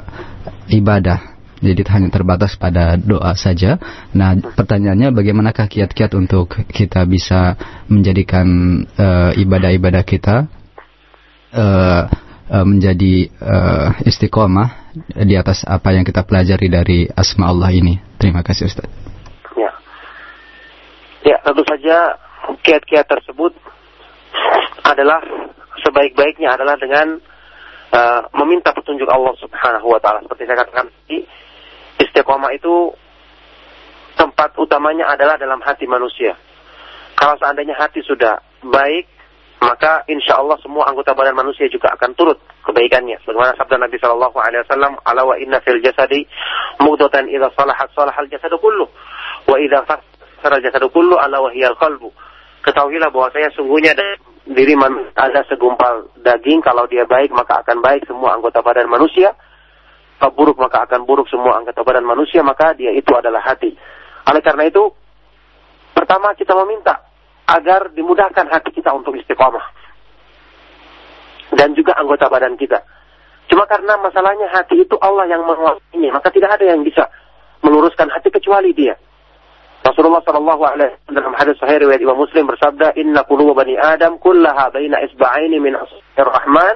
ibadah. Jadi hanya terbatas pada doa saja. Nah, pertanyaannya bagaimanakah kiat-kiat untuk kita bisa menjadikan ibadah-ibadah uh, kita uh, uh, menjadi uh, istiqomah di atas apa yang kita pelajari dari asma Allah ini. Terima kasih Ustaz. Ya. Ya, tentu saja kiat-kiat tersebut adalah sebaik-baiknya adalah dengan uh, meminta petunjuk Allah Subhanahu wa taala. Seperti saya katakan tadi, istiqomah itu tempat utamanya adalah dalam hati manusia. Kalau seandainya hati sudah baik, maka insya Allah semua anggota badan manusia juga akan turut kebaikannya. Bagaimana sabda Nabi Shallallahu Alaihi Wasallam, "Ala wa inna fil jasadi mudatan idza salahat salahal jasadu kullu, wa idza fasara jasadu kullu ala wa hiyal qalbu." Ketahuilah bahwa saya sungguhnya diri man ada segumpal daging kalau dia baik maka akan baik semua anggota badan manusia. Kalau buruk maka akan buruk semua anggota badan manusia maka dia itu adalah hati. Oleh karena itu pertama kita meminta agar dimudahkan hati kita untuk istiqomah. Dan juga anggota badan kita. Cuma karena masalahnya hati itu Allah yang menguasainya, maka tidak ada yang bisa meluruskan hati kecuali Dia. Rasulullah Shallallahu Alaihi Wasallam dalam hadis Sahih riwayat Imam Muslim bersabda, Inna quluba bani Adam kullaha baina isba'aini min rahman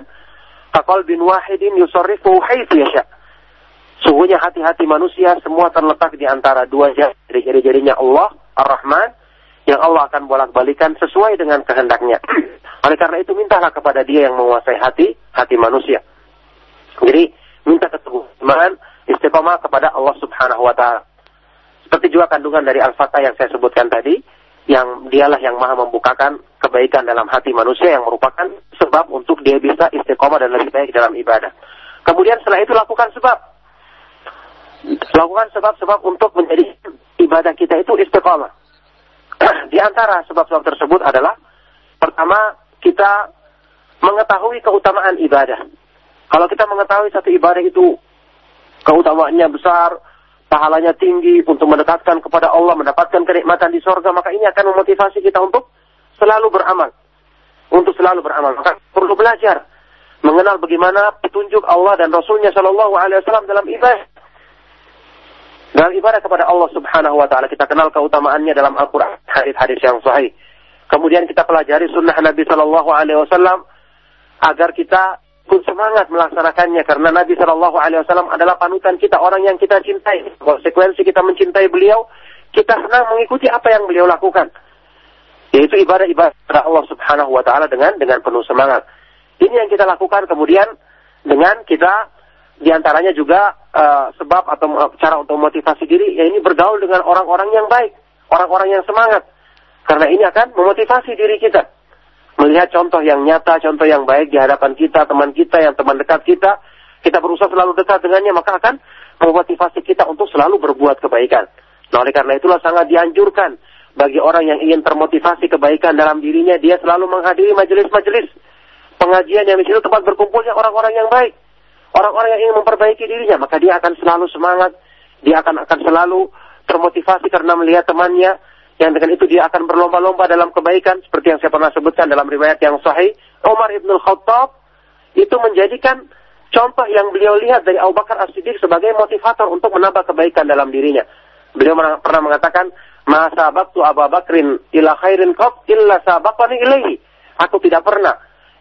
bin wahidin yusarrifu haitsu yasha. Sungguhnya hati-hati manusia semua terletak di antara dua jari jari-jarinya Allah Ar-Rahman yang Allah akan bolak-balikan sesuai dengan kehendaknya. Oleh karena itu mintalah kepada dia yang menguasai hati, hati manusia. Jadi minta keteguhan istiqomah kepada Allah Subhanahu wa taala. Seperti juga kandungan dari Al-Fatah yang saya sebutkan tadi, yang dialah yang maha membukakan kebaikan dalam hati manusia yang merupakan sebab untuk dia bisa istiqomah dan lebih baik dalam ibadah. Kemudian setelah itu lakukan sebab. Lakukan sebab-sebab untuk menjadi ibadah kita itu istiqomah. Di antara sebab-sebab tersebut adalah pertama kita mengetahui keutamaan ibadah. Kalau kita mengetahui satu ibadah itu keutamaannya besar, pahalanya tinggi untuk mendekatkan kepada Allah, mendapatkan kenikmatan di sorga, maka ini akan memotivasi kita untuk selalu beramal. Untuk selalu beramal. Maka perlu belajar mengenal bagaimana petunjuk Allah dan Rasulnya Shallallahu Alaihi Wasallam dalam ibadah. Dalam ibadah kepada Allah Subhanahu Wa Taala kita kenal keutamaannya dalam Al-Quran, hadis-hadis yang sahih. Kemudian kita pelajari sunnah Nabi Shallallahu Alaihi Wasallam agar kita pun semangat melaksanakannya karena Nabi Shallallahu Alaihi Wasallam adalah panutan kita orang yang kita cintai. Konsekuensi kita mencintai beliau, kita senang mengikuti apa yang beliau lakukan. Yaitu ibadah-ibadah Allah Subhanahu Wa Taala dengan dengan penuh semangat. Ini yang kita lakukan kemudian dengan kita di antaranya juga uh, sebab atau cara untuk motivasi diri ya ini bergaul dengan orang-orang yang baik, orang-orang yang semangat. Karena ini akan memotivasi diri kita melihat contoh yang nyata, contoh yang baik di hadapan kita, teman kita, yang teman dekat kita, kita berusaha selalu dekat dengannya, maka akan memotivasi kita untuk selalu berbuat kebaikan. Nah, oleh karena itulah sangat dianjurkan bagi orang yang ingin termotivasi kebaikan dalam dirinya, dia selalu menghadiri majelis-majelis pengajian yang di situ tempat berkumpulnya orang-orang yang baik, orang-orang yang ingin memperbaiki dirinya, maka dia akan selalu semangat, dia akan akan selalu termotivasi karena melihat temannya yang dengan itu dia akan berlomba-lomba dalam kebaikan seperti yang saya pernah sebutkan dalam riwayat yang sahih Umar ibn Khattab itu menjadikan contoh yang beliau lihat dari Abu Bakar As-Siddiq sebagai motivator untuk menambah kebaikan dalam dirinya. Beliau pernah mengatakan, "Ma sabaqtu Abu Bakrin ila khairin qab illa sabaqani ilaihi." Aku tidak pernah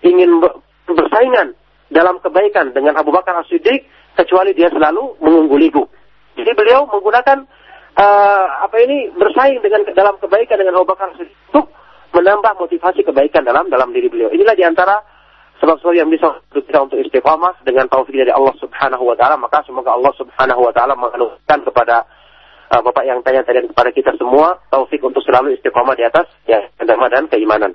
ingin bersaingan dalam kebaikan dengan Abu Bakar As-Siddiq kecuali dia selalu mengungguliku. Jadi beliau menggunakan uh, apa ini bersaing dengan dalam kebaikan dengan Abu Bakar untuk menambah motivasi kebaikan dalam dalam diri beliau. Inilah di antara sebab-sebab yang bisa kita untuk istiqamah dengan taufik dari Allah Subhanahu wa taala. Maka semoga Allah Subhanahu wa taala menganugerahkan kepada uh, Bapak yang tanya tadi kepada kita semua taufik untuk selalu istiqamah di atas ya agama dan keimanan.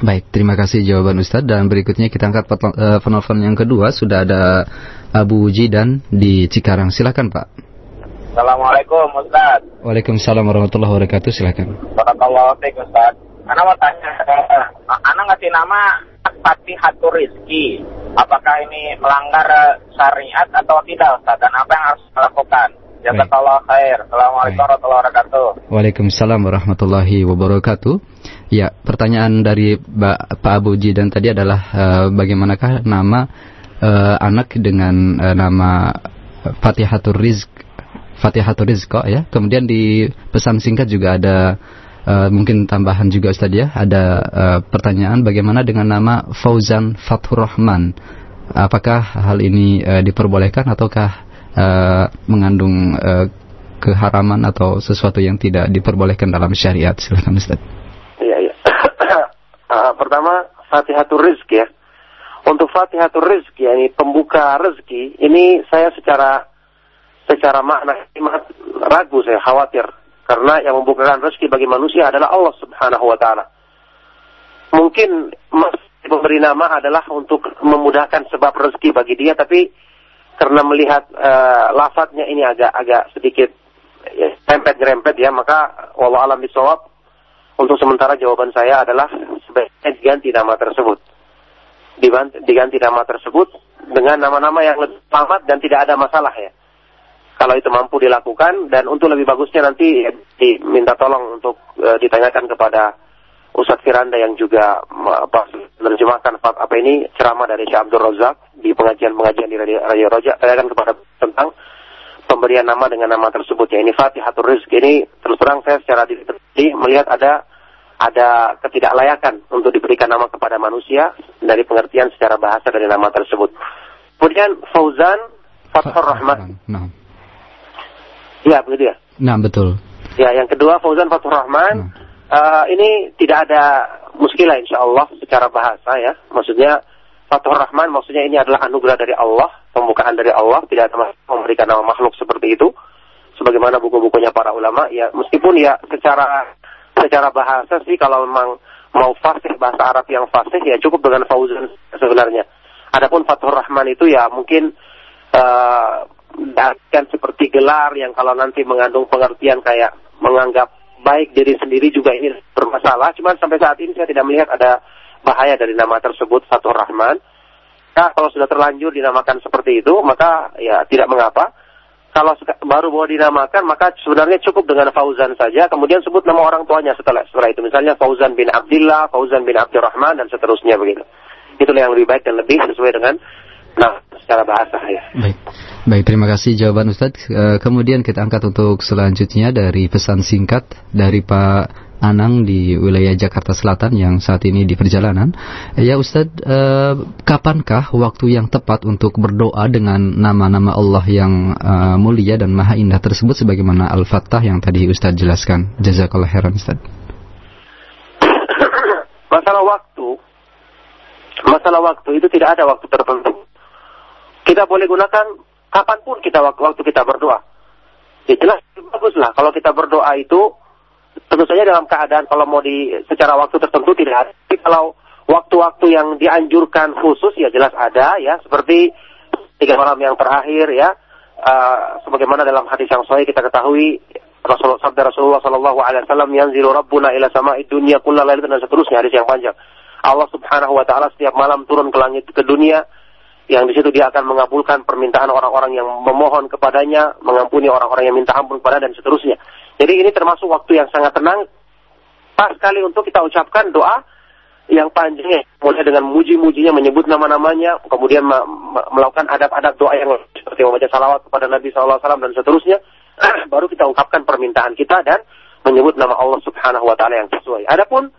Baik, terima kasih jawaban Ustadz dan berikutnya kita angkat uh, penelpon yang kedua sudah ada Abu Jidan di Cikarang. Silakan Pak. Assalamualaikum Ustaz. Waalaikumsalam warahmatullahi wabarakatuh. Silakan. Barakallahu fiik Ustaz. Ana mau tanya, eh, Ana ngasih nama Fatihatul Rizki. Apakah ini melanggar eh, syariat atau tidak Ustaz? Dan apa yang harus dilakukan? Jazakallah khair. Assalamualaikum warahmatullahi wabarakatuh. Waalaikumsalam warahmatullahi wabarakatuh. Ya, pertanyaan dari Pak Abu Jidan tadi adalah uh, bagaimanakah nama uh, anak dengan uh, nama Fatihatul Rizq Fatihatul Rizqa ya. Kemudian di pesan singkat juga ada uh, mungkin tambahan juga Ustaz ya. Ada uh, pertanyaan bagaimana dengan nama Fauzan Fathur Rahman? Apakah hal ini uh, diperbolehkan ataukah uh, mengandung uh, keharaman atau sesuatu yang tidak diperbolehkan dalam syariat? Silakan Ustaz. Iya, iya. uh, pertama Fatihatul Rizki ya. Untuk Fatihatul Rizki, ini pembuka rezeki, ini saya secara secara makna iman ragu saya khawatir karena yang membukakan rezeki bagi manusia adalah Allah Subhanahu wa taala. Mungkin memberi nama adalah untuk memudahkan sebab rezeki bagi dia tapi karena melihat uh, lafadznya ini agak agak sedikit ya, rempet rempet ya maka walau alam bisawab untuk sementara jawaban saya adalah sebaiknya diganti nama tersebut. Diganti nama tersebut dengan nama-nama yang lebih selamat dan tidak ada masalah ya. Kalau itu mampu dilakukan dan untuk lebih bagusnya nanti diminta tolong untuk e, ditanyakan kepada Ustadz Firanda yang juga apa, menerjemahkan apa ini ceramah dari Syekh Abdul Razak di pengajian-pengajian di Radio, Radio Roja tanyakan kepada tentang pemberian nama dengan nama tersebut ya ini Fatihatul Rizq ini terus terang saya secara diri melihat ada ada ketidaklayakan untuk diberikan nama kepada manusia dari pengertian secara bahasa dari nama tersebut. Kemudian Fauzan Fathur Rahman. Nah. Ya, begitu ya. Nah, betul. Ya, yang kedua Fauzan Fathur Rahman. Nah. Uh, ini tidak ada muskilah insya Allah secara bahasa ya. Maksudnya Fathur Rahman maksudnya ini adalah anugerah dari Allah, pembukaan dari Allah, tidak ada memberikan nama makhluk seperti itu. Sebagaimana buku-bukunya para ulama, ya meskipun ya secara secara bahasa sih kalau memang mau fasih bahasa Arab yang fasih ya cukup dengan fauzan sebenarnya. Adapun Fathur Rahman itu ya mungkin uh, seperti gelar yang kalau nanti mengandung pengertian kayak menganggap baik diri sendiri juga ini bermasalah. Cuman sampai saat ini saya tidak melihat ada bahaya dari nama tersebut Fathur Rahman. Nah, kalau sudah terlanjur dinamakan seperti itu, maka ya tidak mengapa. Kalau baru mau dinamakan, maka sebenarnya cukup dengan Fauzan saja. Kemudian sebut nama orang tuanya setelah setelah itu. Misalnya Fauzan bin Abdullah, Fauzan bin Abdurrahman, dan seterusnya begitu. Itulah yang lebih baik dan lebih sesuai dengan nah secara bahasa ya. Baik. Baik, terima kasih jawaban Ustadz. E, kemudian kita angkat untuk selanjutnya dari pesan singkat dari Pak Anang di wilayah Jakarta Selatan yang saat ini di perjalanan. Ya Ustadz, e, kapankah waktu yang tepat untuk berdoa dengan nama-nama Allah yang e, mulia dan maha indah tersebut sebagaimana Al-Fattah yang tadi Ustadz jelaskan? Jazakallah khairan Ustadz. Masalah waktu, masalah waktu itu tidak ada waktu tertentu. Kita boleh gunakan kapan pun kita waktu kita berdoa. Ya jelas baguslah kalau kita berdoa itu tentu saja dalam keadaan kalau mau di secara waktu tertentu tidak ada. Tapi kalau waktu-waktu yang dianjurkan khusus ya jelas ada ya seperti tiga malam yang terakhir ya uh, sebagaimana dalam hadis yang sahih kita ketahui Rasulullah sabda Rasulullah sallallahu alaihi wasallam yanzilu rabbuna ila sama'id dunya kullal dan seterusnya hadis yang panjang. Allah Subhanahu wa taala setiap malam turun ke langit ke dunia yang di situ dia akan mengabulkan permintaan orang-orang yang memohon kepadanya, mengampuni orang-orang yang minta ampun kepada dan seterusnya. Jadi ini termasuk waktu yang sangat tenang, pas sekali untuk kita ucapkan doa yang panjang, mulai dengan muji-mujinya, menyebut nama-namanya, kemudian melakukan adab-adab doa yang seperti membaca salawat kepada Nabi SAW dan seterusnya, baru kita ungkapkan permintaan kita dan menyebut nama Allah Subhanahu Wa Taala yang sesuai. Adapun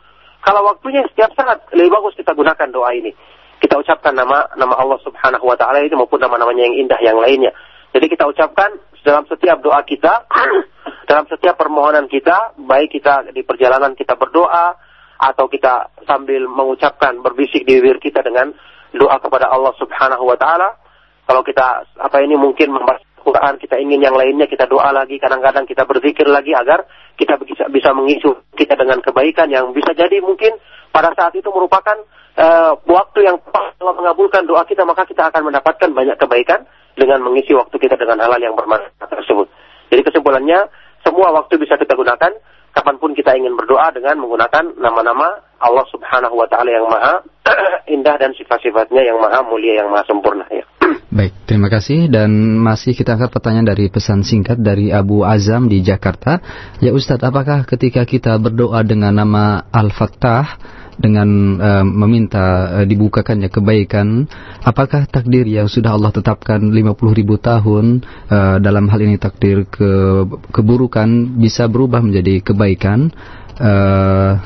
kalau waktunya setiap saat lebih bagus kita gunakan doa ini kita ucapkan nama nama Allah Subhanahu wa taala itu maupun nama-namanya yang indah yang lainnya. Jadi kita ucapkan dalam setiap doa kita, dalam setiap permohonan kita, baik kita di perjalanan kita berdoa atau kita sambil mengucapkan berbisik di bibir kita dengan doa kepada Allah Subhanahu wa taala. Kalau kita apa ini mungkin membaca Quran, kita ingin yang lainnya, kita doa lagi, kadang-kadang kita berzikir lagi agar kita bisa, bisa mengisi kita dengan kebaikan yang bisa jadi mungkin pada saat itu merupakan uh, waktu yang pas Allah mengabulkan doa kita, maka kita akan mendapatkan banyak kebaikan dengan mengisi waktu kita dengan hal yang bermanfaat tersebut. Jadi kesimpulannya, semua waktu bisa kita gunakan kapan pun kita ingin berdoa dengan menggunakan nama-nama Allah Subhanahu wa taala yang maha indah dan sifat-sifatnya yang maha mulia yang maha sempurna ya. Baik, terima kasih. Dan masih kita angkat pertanyaan dari pesan singkat dari Abu Azam di Jakarta. Ya Ustadz, apakah ketika kita berdoa dengan nama Al-Fattah dengan uh, meminta uh, dibukakannya kebaikan apakah takdir yang sudah Allah tetapkan 50 ribu tahun uh, dalam hal ini takdir ke keburukan bisa berubah menjadi kebaikan? Uh,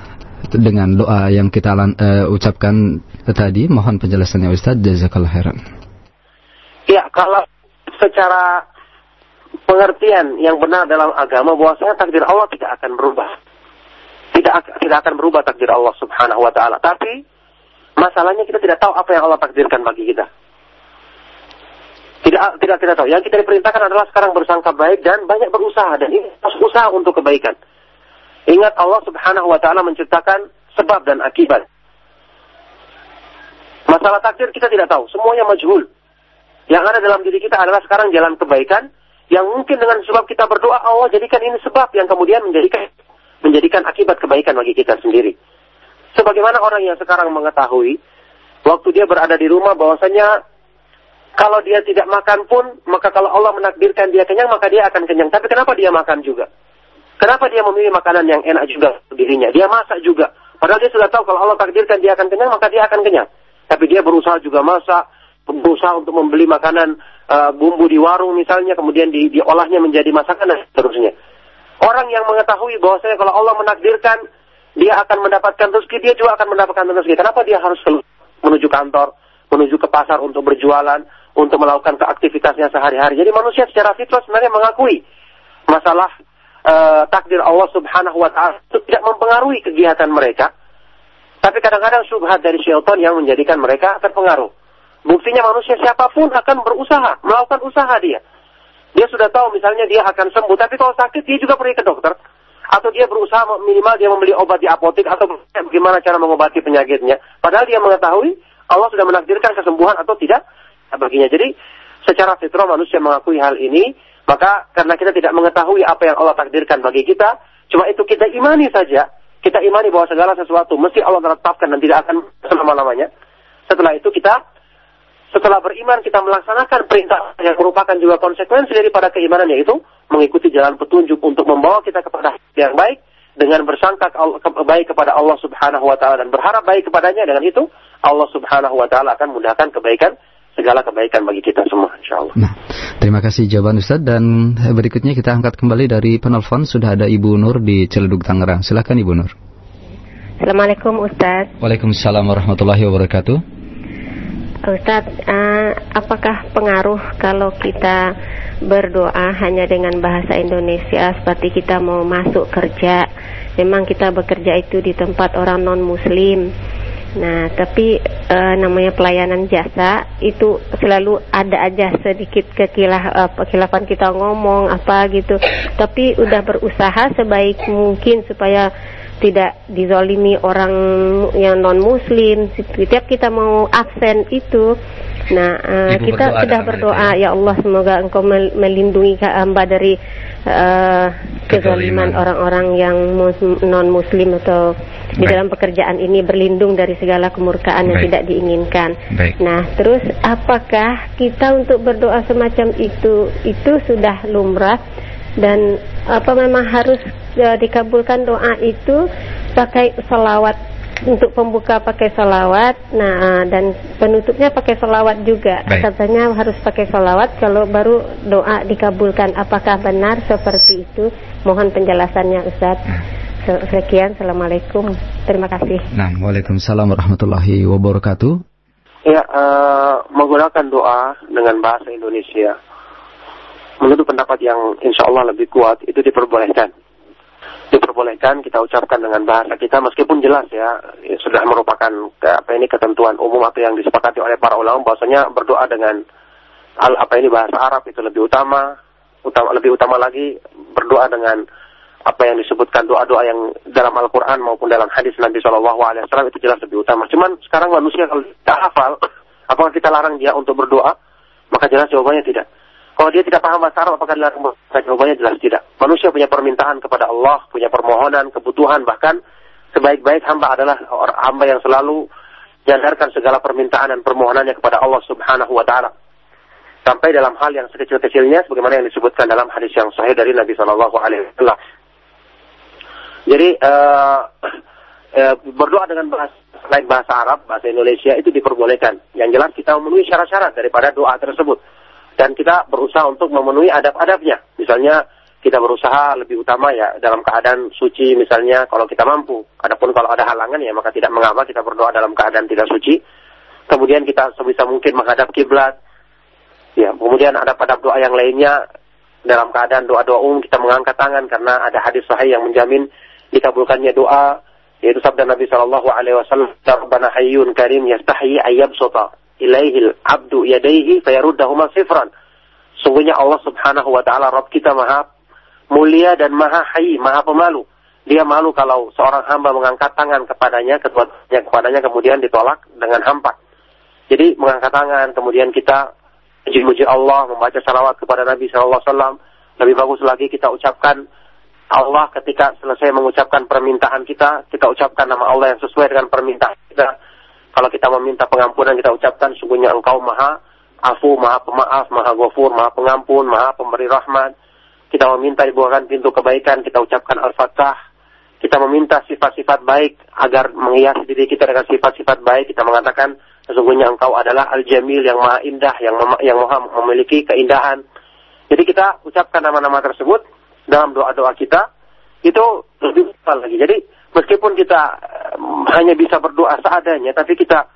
dengan doa yang kita uh, ucapkan tadi mohon penjelasannya Ustaz jazakallah khairan ya kalau secara pengertian yang benar dalam agama bahwasanya takdir Allah tidak akan berubah tidak tidak akan berubah takdir Allah Subhanahu wa taala. Tapi masalahnya kita tidak tahu apa yang Allah takdirkan bagi kita. Tidak tidak tidak tahu. Yang kita diperintahkan adalah sekarang bersangka baik dan banyak berusaha dan ini harus usaha untuk kebaikan. Ingat Allah Subhanahu wa taala menciptakan sebab dan akibat. Masalah takdir kita tidak tahu, semuanya majhul. Yang ada dalam diri kita adalah sekarang jalan kebaikan yang mungkin dengan sebab kita berdoa Allah jadikan ini sebab yang kemudian menjadikan menjadikan akibat kebaikan bagi kita sendiri. Sebagaimana orang yang sekarang mengetahui, waktu dia berada di rumah bahwasanya kalau dia tidak makan pun, maka kalau Allah menakdirkan dia kenyang, maka dia akan kenyang. Tapi kenapa dia makan juga? Kenapa dia memilih makanan yang enak juga dirinya? Dia masak juga. Padahal dia sudah tahu kalau Allah takdirkan dia akan kenyang, maka dia akan kenyang. Tapi dia berusaha juga masak, berusaha untuk membeli makanan uh, bumbu di warung misalnya, kemudian di, diolahnya menjadi masakan dan seterusnya. Orang yang mengetahui bahwasanya kalau Allah menakdirkan dia akan mendapatkan rezeki, dia juga akan mendapatkan rezeki. Kenapa dia harus menuju kantor, menuju ke pasar untuk berjualan, untuk melakukan keaktivitasnya sehari-hari. Jadi manusia secara fitrah sebenarnya mengakui masalah uh, takdir Allah Subhanahu wa taala itu tidak mempengaruhi kegiatan mereka. Tapi kadang-kadang syubhat dari syaitan yang menjadikan mereka terpengaruh. Buktinya manusia siapa pun akan berusaha, melakukan usaha dia. Dia sudah tahu misalnya dia akan sembuh, tapi kalau sakit dia juga pergi ke dokter. Atau dia berusaha minimal dia membeli obat di apotek atau bagaimana cara mengobati penyakitnya. Padahal dia mengetahui Allah sudah menakdirkan kesembuhan atau tidak baginya. Jadi secara fitrah manusia mengakui hal ini, maka karena kita tidak mengetahui apa yang Allah takdirkan bagi kita, cuma itu kita imani saja. Kita imani bahwa segala sesuatu mesti Allah tetapkan dan tidak akan selama-lamanya. Setelah itu kita setelah beriman kita melaksanakan perintah yang merupakan juga konsekuensi daripada keimanan yaitu mengikuti jalan petunjuk untuk membawa kita kepada yang baik dengan bersangka baik kepada Allah Subhanahu wa taala dan berharap baik kepadanya dengan itu Allah Subhanahu wa taala akan mudahkan kebaikan segala kebaikan bagi kita semua insyaallah. Nah, terima kasih jawaban Ustaz dan berikutnya kita angkat kembali dari penelpon sudah ada Ibu Nur di Celeduk Tangerang. Silakan Ibu Nur. Assalamualaikum Ustaz. Waalaikumsalam warahmatullahi wabarakatuh. Ustadz, uh, apakah pengaruh kalau kita berdoa hanya dengan bahasa Indonesia seperti kita mau masuk kerja? Memang kita bekerja itu di tempat orang non Muslim. Nah, tapi uh, namanya pelayanan jasa itu selalu ada aja sedikit kekilah uh, kekilafan kita ngomong apa gitu. Tapi udah berusaha sebaik mungkin supaya tidak dizolimi orang yang non muslim setiap kita mau absen itu nah uh, kita sudah berdoa ya. ya Allah semoga engkau melindungi hamba dari uh, kezaliman orang-orang yang non muslim atau Baik. di dalam pekerjaan ini berlindung dari segala kemurkaan Baik. yang tidak diinginkan. Baik. Nah, terus apakah kita untuk berdoa semacam itu itu sudah lumrah dan apa memang harus uh, dikabulkan doa itu pakai salawat untuk pembuka pakai salawat, nah dan penutupnya pakai salawat juga. Baik. Katanya harus pakai salawat kalau baru doa dikabulkan. Apakah benar seperti itu? Mohon penjelasannya Ustaz. Nah. Sekian, Assalamualaikum. Terima kasih. Nah, Waalaikumsalam warahmatullahi wabarakatuh. Ya, uh, menggunakan doa dengan bahasa Indonesia menurut pendapat yang insya Allah lebih kuat itu diperbolehkan diperbolehkan kita ucapkan dengan bahasa kita meskipun jelas ya, ya sudah merupakan apa ini ketentuan umum atau yang disepakati oleh para ulama bahwasanya berdoa dengan al apa ini bahasa Arab itu lebih utama utama lebih utama lagi berdoa dengan apa yang disebutkan doa-doa yang dalam Al-Quran maupun dalam hadis Nabi Shallallahu Alaihi Wasallam itu jelas lebih utama. Cuman sekarang manusia kalau tidak hafal, apakah kita larang dia untuk berdoa? Maka jelas jawabannya tidak. Kalau dia tidak paham bahasa Arab, apakah dilarang bahasa Jawabannya jelas tidak. Manusia punya permintaan kepada Allah, punya permohonan, kebutuhan, bahkan sebaik-baik hamba adalah hamba yang selalu menyandarkan segala permintaan dan permohonannya kepada Allah Subhanahu wa taala. Sampai dalam hal yang sekecil-kecilnya sebagaimana yang disebutkan dalam hadis yang sahih dari Nabi Shallallahu alaihi wasallam. Jadi uh, uh, berdoa dengan bahasa selain bahasa Arab, bahasa Indonesia itu diperbolehkan. Yang jelas kita memenuhi syarat-syarat daripada doa tersebut dan kita berusaha untuk memenuhi adab-adabnya. Misalnya kita berusaha lebih utama ya dalam keadaan suci misalnya kalau kita mampu. Adapun kalau ada halangan ya maka tidak mengapa kita berdoa dalam keadaan tidak suci. Kemudian kita sebisa mungkin menghadap kiblat. Ya, kemudian ada adab doa yang lainnya dalam keadaan doa-doa umum kita mengangkat tangan karena ada hadis sahih yang menjamin dikabulkannya doa yaitu sabda Nabi Shallallahu Alaihi Wasallam Rabbana Hayyun Karim yastahi ayyab sota ilaihil abdu yadaihi fayaruddahuma sifran. Sungguhnya Allah Subhanahu wa taala Rabb kita Maha mulia dan Maha Hayy, Maha Pemalu. Dia malu kalau seorang hamba mengangkat tangan kepadanya, keduanya kepadanya kemudian ditolak dengan hampa. Jadi mengangkat tangan, kemudian kita muji-muji Allah, membaca salawat kepada Nabi Wasallam. Lebih bagus lagi kita ucapkan Allah ketika selesai mengucapkan permintaan kita, kita ucapkan nama Allah yang sesuai dengan permintaan kita kalau kita meminta pengampunan kita ucapkan sungguhnya engkau maha afu, maha pemaaf, maha gofur, maha pengampun, maha pemberi rahmat. Kita meminta dibukakan pintu kebaikan, kita ucapkan al-fatah. Kita meminta sifat-sifat baik agar menghiasi diri kita dengan sifat-sifat baik. Kita mengatakan sesungguhnya engkau adalah al-jamil yang maha indah, yang, yang maha memiliki keindahan. Jadi kita ucapkan nama-nama tersebut dalam doa-doa kita itu lebih lagi. Jadi meskipun kita hanya bisa berdoa seadanya, tapi kita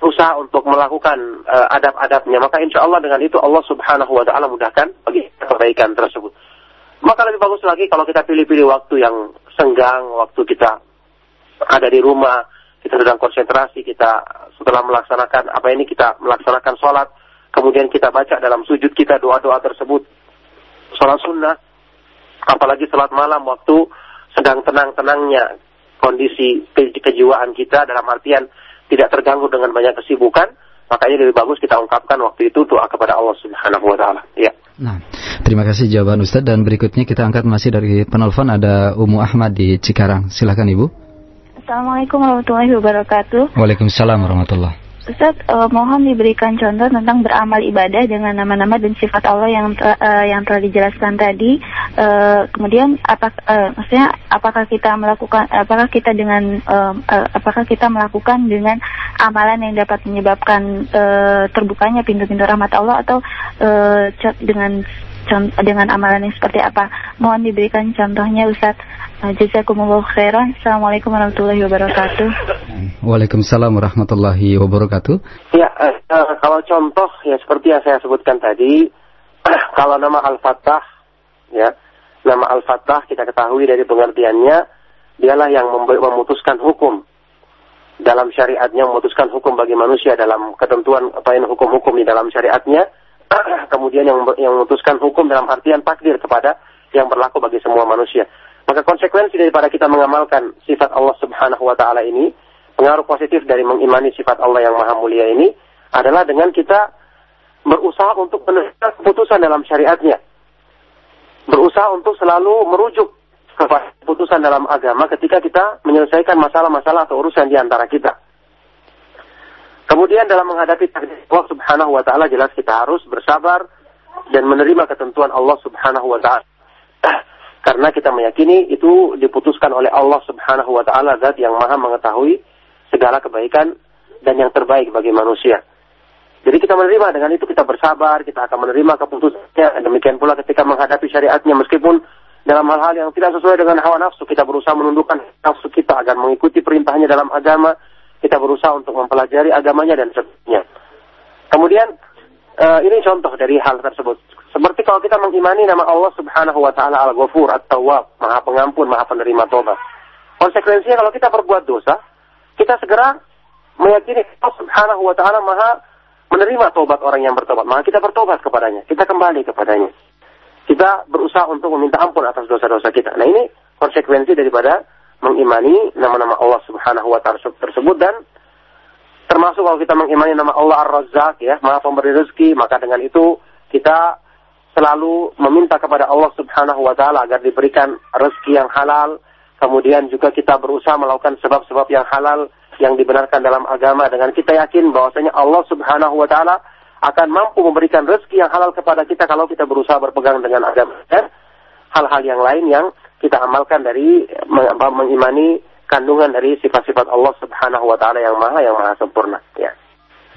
usaha untuk melakukan uh, adab-adabnya, maka insya Allah dengan itu Allah Subhanahu Wa Taala mudahkan bagi kebaikan tersebut. Maka lebih bagus lagi kalau kita pilih-pilih waktu yang senggang, waktu kita ada di rumah, kita sedang konsentrasi, kita setelah melaksanakan apa ini kita melaksanakan sholat, kemudian kita baca dalam sujud kita doa-doa tersebut, sholat sunnah, apalagi sholat malam waktu sedang tenang-tenangnya kondisi ke kejiwaan kita dalam artian tidak terganggu dengan banyak kesibukan, makanya lebih bagus kita ungkapkan waktu itu doa kepada Allah Subhanahu wa taala. Ya. Nah, terima kasih jawaban Ustaz dan berikutnya kita angkat masih dari penelpon ada Umu Ahmad di Cikarang. Silakan Ibu. Assalamualaikum warahmatullahi wabarakatuh. Waalaikumsalam warahmatullahi Ustaz, uh, mohon diberikan contoh tentang beramal ibadah dengan nama-nama dan sifat Allah yang uh, yang telah dijelaskan tadi. Uh, kemudian apa uh, maksudnya apakah kita melakukan apakah kita dengan uh, uh, apakah kita melakukan dengan amalan yang dapat menyebabkan uh, terbukanya pintu-pintu rahmat Allah atau uh, dengan dengan amalan yang seperti apa? Mohon diberikan contohnya Ustaz. Jazakumullah khairan. Assalamualaikum warahmatullahi wabarakatuh. Waalaikumsalam warahmatullahi wabarakatuh. Ya, uh, uh, kalau contoh ya seperti yang saya sebutkan tadi, kalau nama Al-Fatah ya, nama Al-Fatah kita ketahui dari pengertiannya dialah yang memutuskan hukum dalam syariatnya memutuskan hukum bagi manusia dalam ketentuan apa yang hukum-hukum di dalam syariatnya kemudian yang yang memutuskan hukum dalam artian takdir kepada yang berlaku bagi semua manusia maka konsekuensi daripada kita mengamalkan sifat Allah Subhanahu wa taala ini, pengaruh positif dari mengimani sifat Allah yang maha mulia ini adalah dengan kita berusaha untuk menerima keputusan dalam syariatnya. Berusaha untuk selalu merujuk kepada keputusan dalam agama ketika kita menyelesaikan masalah-masalah atau urusan di antara kita. Kemudian dalam menghadapi takdir Allah Subhanahu wa taala jelas kita harus bersabar dan menerima ketentuan Allah Subhanahu wa taala. Karena kita meyakini itu diputuskan oleh Allah Subhanahu wa taala zat yang Maha mengetahui segala kebaikan dan yang terbaik bagi manusia. Jadi kita menerima dengan itu kita bersabar, kita akan menerima keputusannya. Demikian pula ketika menghadapi syariatnya meskipun dalam hal-hal yang tidak sesuai dengan hawa nafsu kita berusaha menundukkan nafsu kita agar mengikuti perintahnya dalam agama. Kita berusaha untuk mempelajari agamanya dan sebagainya. Kemudian uh, ini contoh dari hal tersebut. Seperti kalau kita mengimani nama Allah Subhanahu wa taala Al-Ghafur, At-Tawwab, Maha Pengampun, Maha Penerima Tobat. Konsekuensinya kalau kita berbuat dosa, kita segera meyakini Allah Subhanahu wa taala Maha menerima tobat orang yang bertobat. Maka kita bertobat kepadanya, kita kembali kepadanya. Kita berusaha untuk meminta ampun atas dosa-dosa kita. Nah, ini konsekuensi daripada mengimani nama-nama Allah Subhanahu wa taala tersebut dan termasuk kalau kita mengimani nama Allah Ar-Razzaq ya, Maha Pemberi rezeki, maka dengan itu kita selalu meminta kepada Allah Subhanahu wa taala agar diberikan rezeki yang halal, kemudian juga kita berusaha melakukan sebab-sebab yang halal yang dibenarkan dalam agama dengan kita yakin bahwasanya Allah Subhanahu wa taala akan mampu memberikan rezeki yang halal kepada kita kalau kita berusaha berpegang dengan agama dan hal-hal yang lain yang kita amalkan dari mengimani kandungan dari sifat-sifat Allah Subhanahu wa taala yang maha yang maha sempurna ya.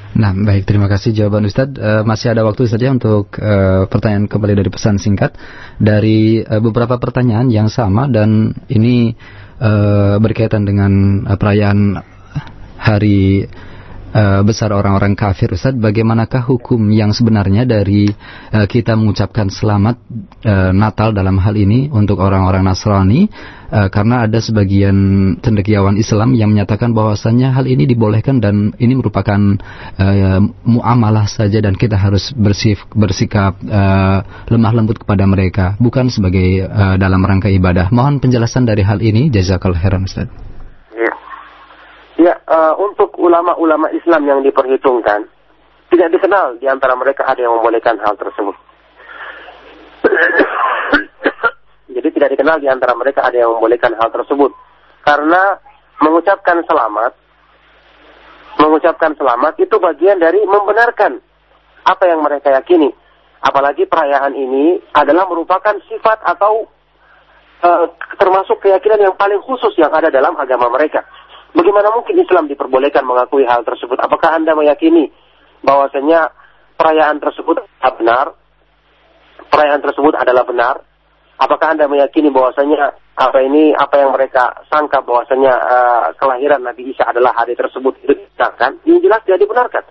Nah, baik, terima kasih jawaban Ustadz. Uh, masih ada waktu saja untuk uh, pertanyaan kembali dari pesan singkat dari uh, beberapa pertanyaan yang sama dan ini uh, berkaitan dengan perayaan hari uh, besar orang-orang kafir Ustaz, bagaimanakah hukum yang sebenarnya dari uh, kita mengucapkan selamat uh, Natal dalam hal ini untuk orang-orang Nasrani uh, karena ada sebagian cendekiawan Islam yang menyatakan bahwasannya hal ini dibolehkan dan ini merupakan uh, muamalah saja dan kita harus bersif, bersikap uh, lemah lembut kepada mereka bukan sebagai uh, dalam rangka ibadah. Mohon penjelasan dari hal ini jazakallahu khairan Ustaz. Ya, uh, untuk ulama-ulama Islam yang diperhitungkan, tidak dikenal di antara mereka ada yang membolehkan hal tersebut. Jadi tidak dikenal di antara mereka ada yang membolehkan hal tersebut. Karena mengucapkan selamat, mengucapkan selamat itu bagian dari membenarkan apa yang mereka yakini. Apalagi perayaan ini adalah merupakan sifat atau uh, termasuk keyakinan yang paling khusus yang ada dalam agama mereka. Bagaimana mungkin Islam diperbolehkan mengakui hal tersebut? Apakah Anda meyakini bahwasanya perayaan tersebut adalah benar? Perayaan tersebut adalah benar? Apakah Anda meyakini bahwasanya apa ini apa yang mereka sangka bahwasanya uh, kelahiran Nabi Isa adalah hari tersebut itu dibenarkan? Ini jelas tidak dibenarkan.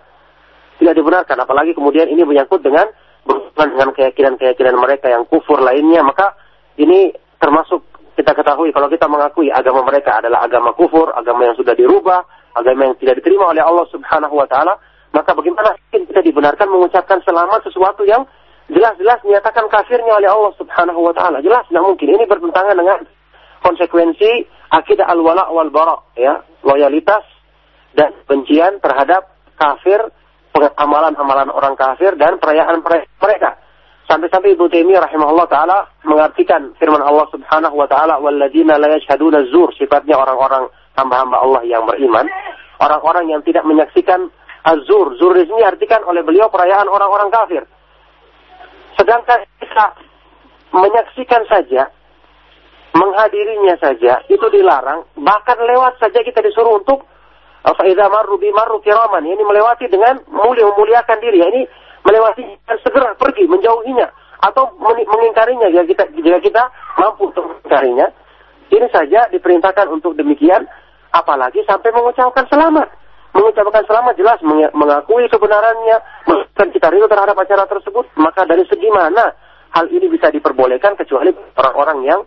Tidak dibenarkan apalagi kemudian ini menyangkut dengan berhubungan dengan keyakinan-keyakinan mereka yang kufur lainnya, maka ini termasuk kita ketahui kalau kita mengakui agama mereka adalah agama kufur, agama yang sudah dirubah, agama yang tidak diterima oleh Allah Subhanahu wa taala, maka bagaimana kita dibenarkan mengucapkan selamat sesuatu yang jelas-jelas menyatakan kafirnya oleh Allah Subhanahu wa taala? Jelas tidak mungkin. Ini bertentangan dengan konsekuensi akidah al-wala wal bara, ya, loyalitas dan bencian terhadap kafir, amalan-amalan orang kafir dan perayaan mereka. Sampai-sampai Ibnu Taimiyah rahimahullah taala mengartikan firman Allah Subhanahu wa taala walladzina la yashhaduna zur sifatnya orang-orang hamba-hamba Allah yang beriman, orang-orang yang tidak menyaksikan azur. Zur di sini artikan oleh beliau perayaan orang-orang kafir. Sedangkan kita menyaksikan saja, menghadirinya saja itu dilarang, bahkan lewat saja kita disuruh untuk Faidah marru bi marru kiraman. Ini melewati dengan mulia memuliakan diri. Ini melewati dan segera pergi menjauhinya atau mengingkarinya jika kita jika kita mampu untuk mengingkarinya. Ini saja diperintahkan untuk demikian apalagi sampai mengucapkan selamat. Mengucapkan selamat jelas mengakui kebenarannya, mengucapkan kita ridho terhadap acara tersebut, maka dari segi mana hal ini bisa diperbolehkan kecuali orang-orang yang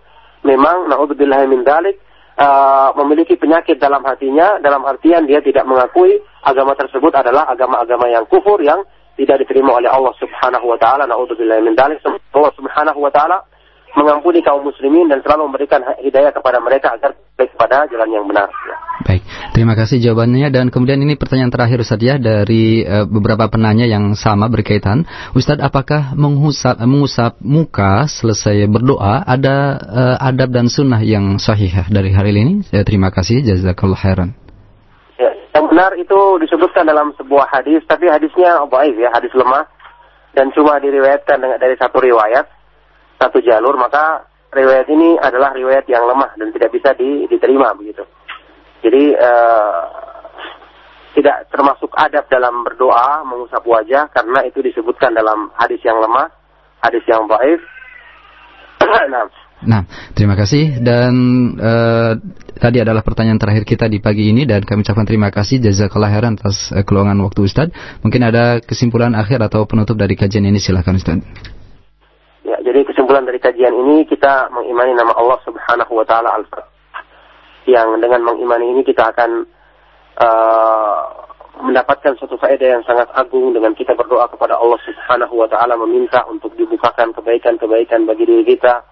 memang naudzubillah min dalik uh, memiliki penyakit dalam hatinya, dalam artian dia tidak mengakui agama tersebut adalah agama-agama yang kufur yang tidak diterima oleh Allah Subhanahu wa taala. Nauzubillah min dzalik. Allah Subhanahu wa taala mengampuni kaum muslimin dan selalu memberikan hidayah kepada mereka agar baik pada jalan yang benar. Ya. Baik, terima kasih jawabannya dan kemudian ini pertanyaan terakhir Ustaz ya dari uh, beberapa penanya yang sama berkaitan. Ustaz, apakah mengusap mengusap muka selesai berdoa ada uh, adab dan sunnah yang sahih dari hari ini? Saya terima kasih jazakallah khairan. Benar itu disebutkan dalam sebuah hadis tapi hadisnya baik ya, hadis lemah dan cuma diriwayatkan dari satu riwayat satu jalur maka riwayat ini adalah riwayat yang lemah dan tidak bisa diterima begitu. Jadi uh, tidak termasuk adab dalam berdoa mengusap wajah karena itu disebutkan dalam hadis yang lemah, hadis yang baik. Nah, terima kasih. Dan uh, tadi adalah pertanyaan terakhir kita di pagi ini. Dan kami ucapkan terima kasih. Jazakallah khairan atas uh, keluangan waktu Ustaz. Mungkin ada kesimpulan akhir atau penutup dari kajian ini? Silahkan Ustaz. Ya, jadi kesimpulan dari kajian ini kita mengimani nama Allah Subhanahu wa taala al Yang dengan mengimani ini kita akan uh, mendapatkan suatu faedah yang sangat agung dengan kita berdoa kepada Allah Subhanahu wa taala meminta untuk dibukakan kebaikan-kebaikan bagi diri kita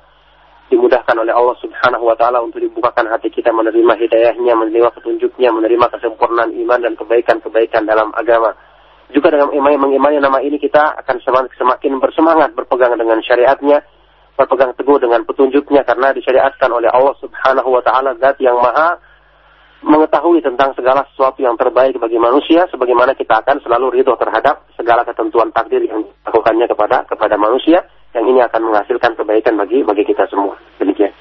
dimudahkan oleh Allah Subhanahu wa taala untuk dibukakan hati kita menerima hidayahnya, menerima petunjuknya, menerima kesempurnaan iman dan kebaikan-kebaikan dalam agama. Juga dengan imani, mengimani nama ini kita akan semakin bersemangat berpegang dengan syariatnya, berpegang teguh dengan petunjuknya karena disyariatkan oleh Allah Subhanahu wa taala zat yang maha mengetahui tentang segala sesuatu yang terbaik bagi manusia sebagaimana kita akan selalu ridho terhadap segala ketentuan takdir yang dilakukannya kepada kepada manusia yang ini akan menghasilkan kebaikan bagi bagi kita semua. Demikian.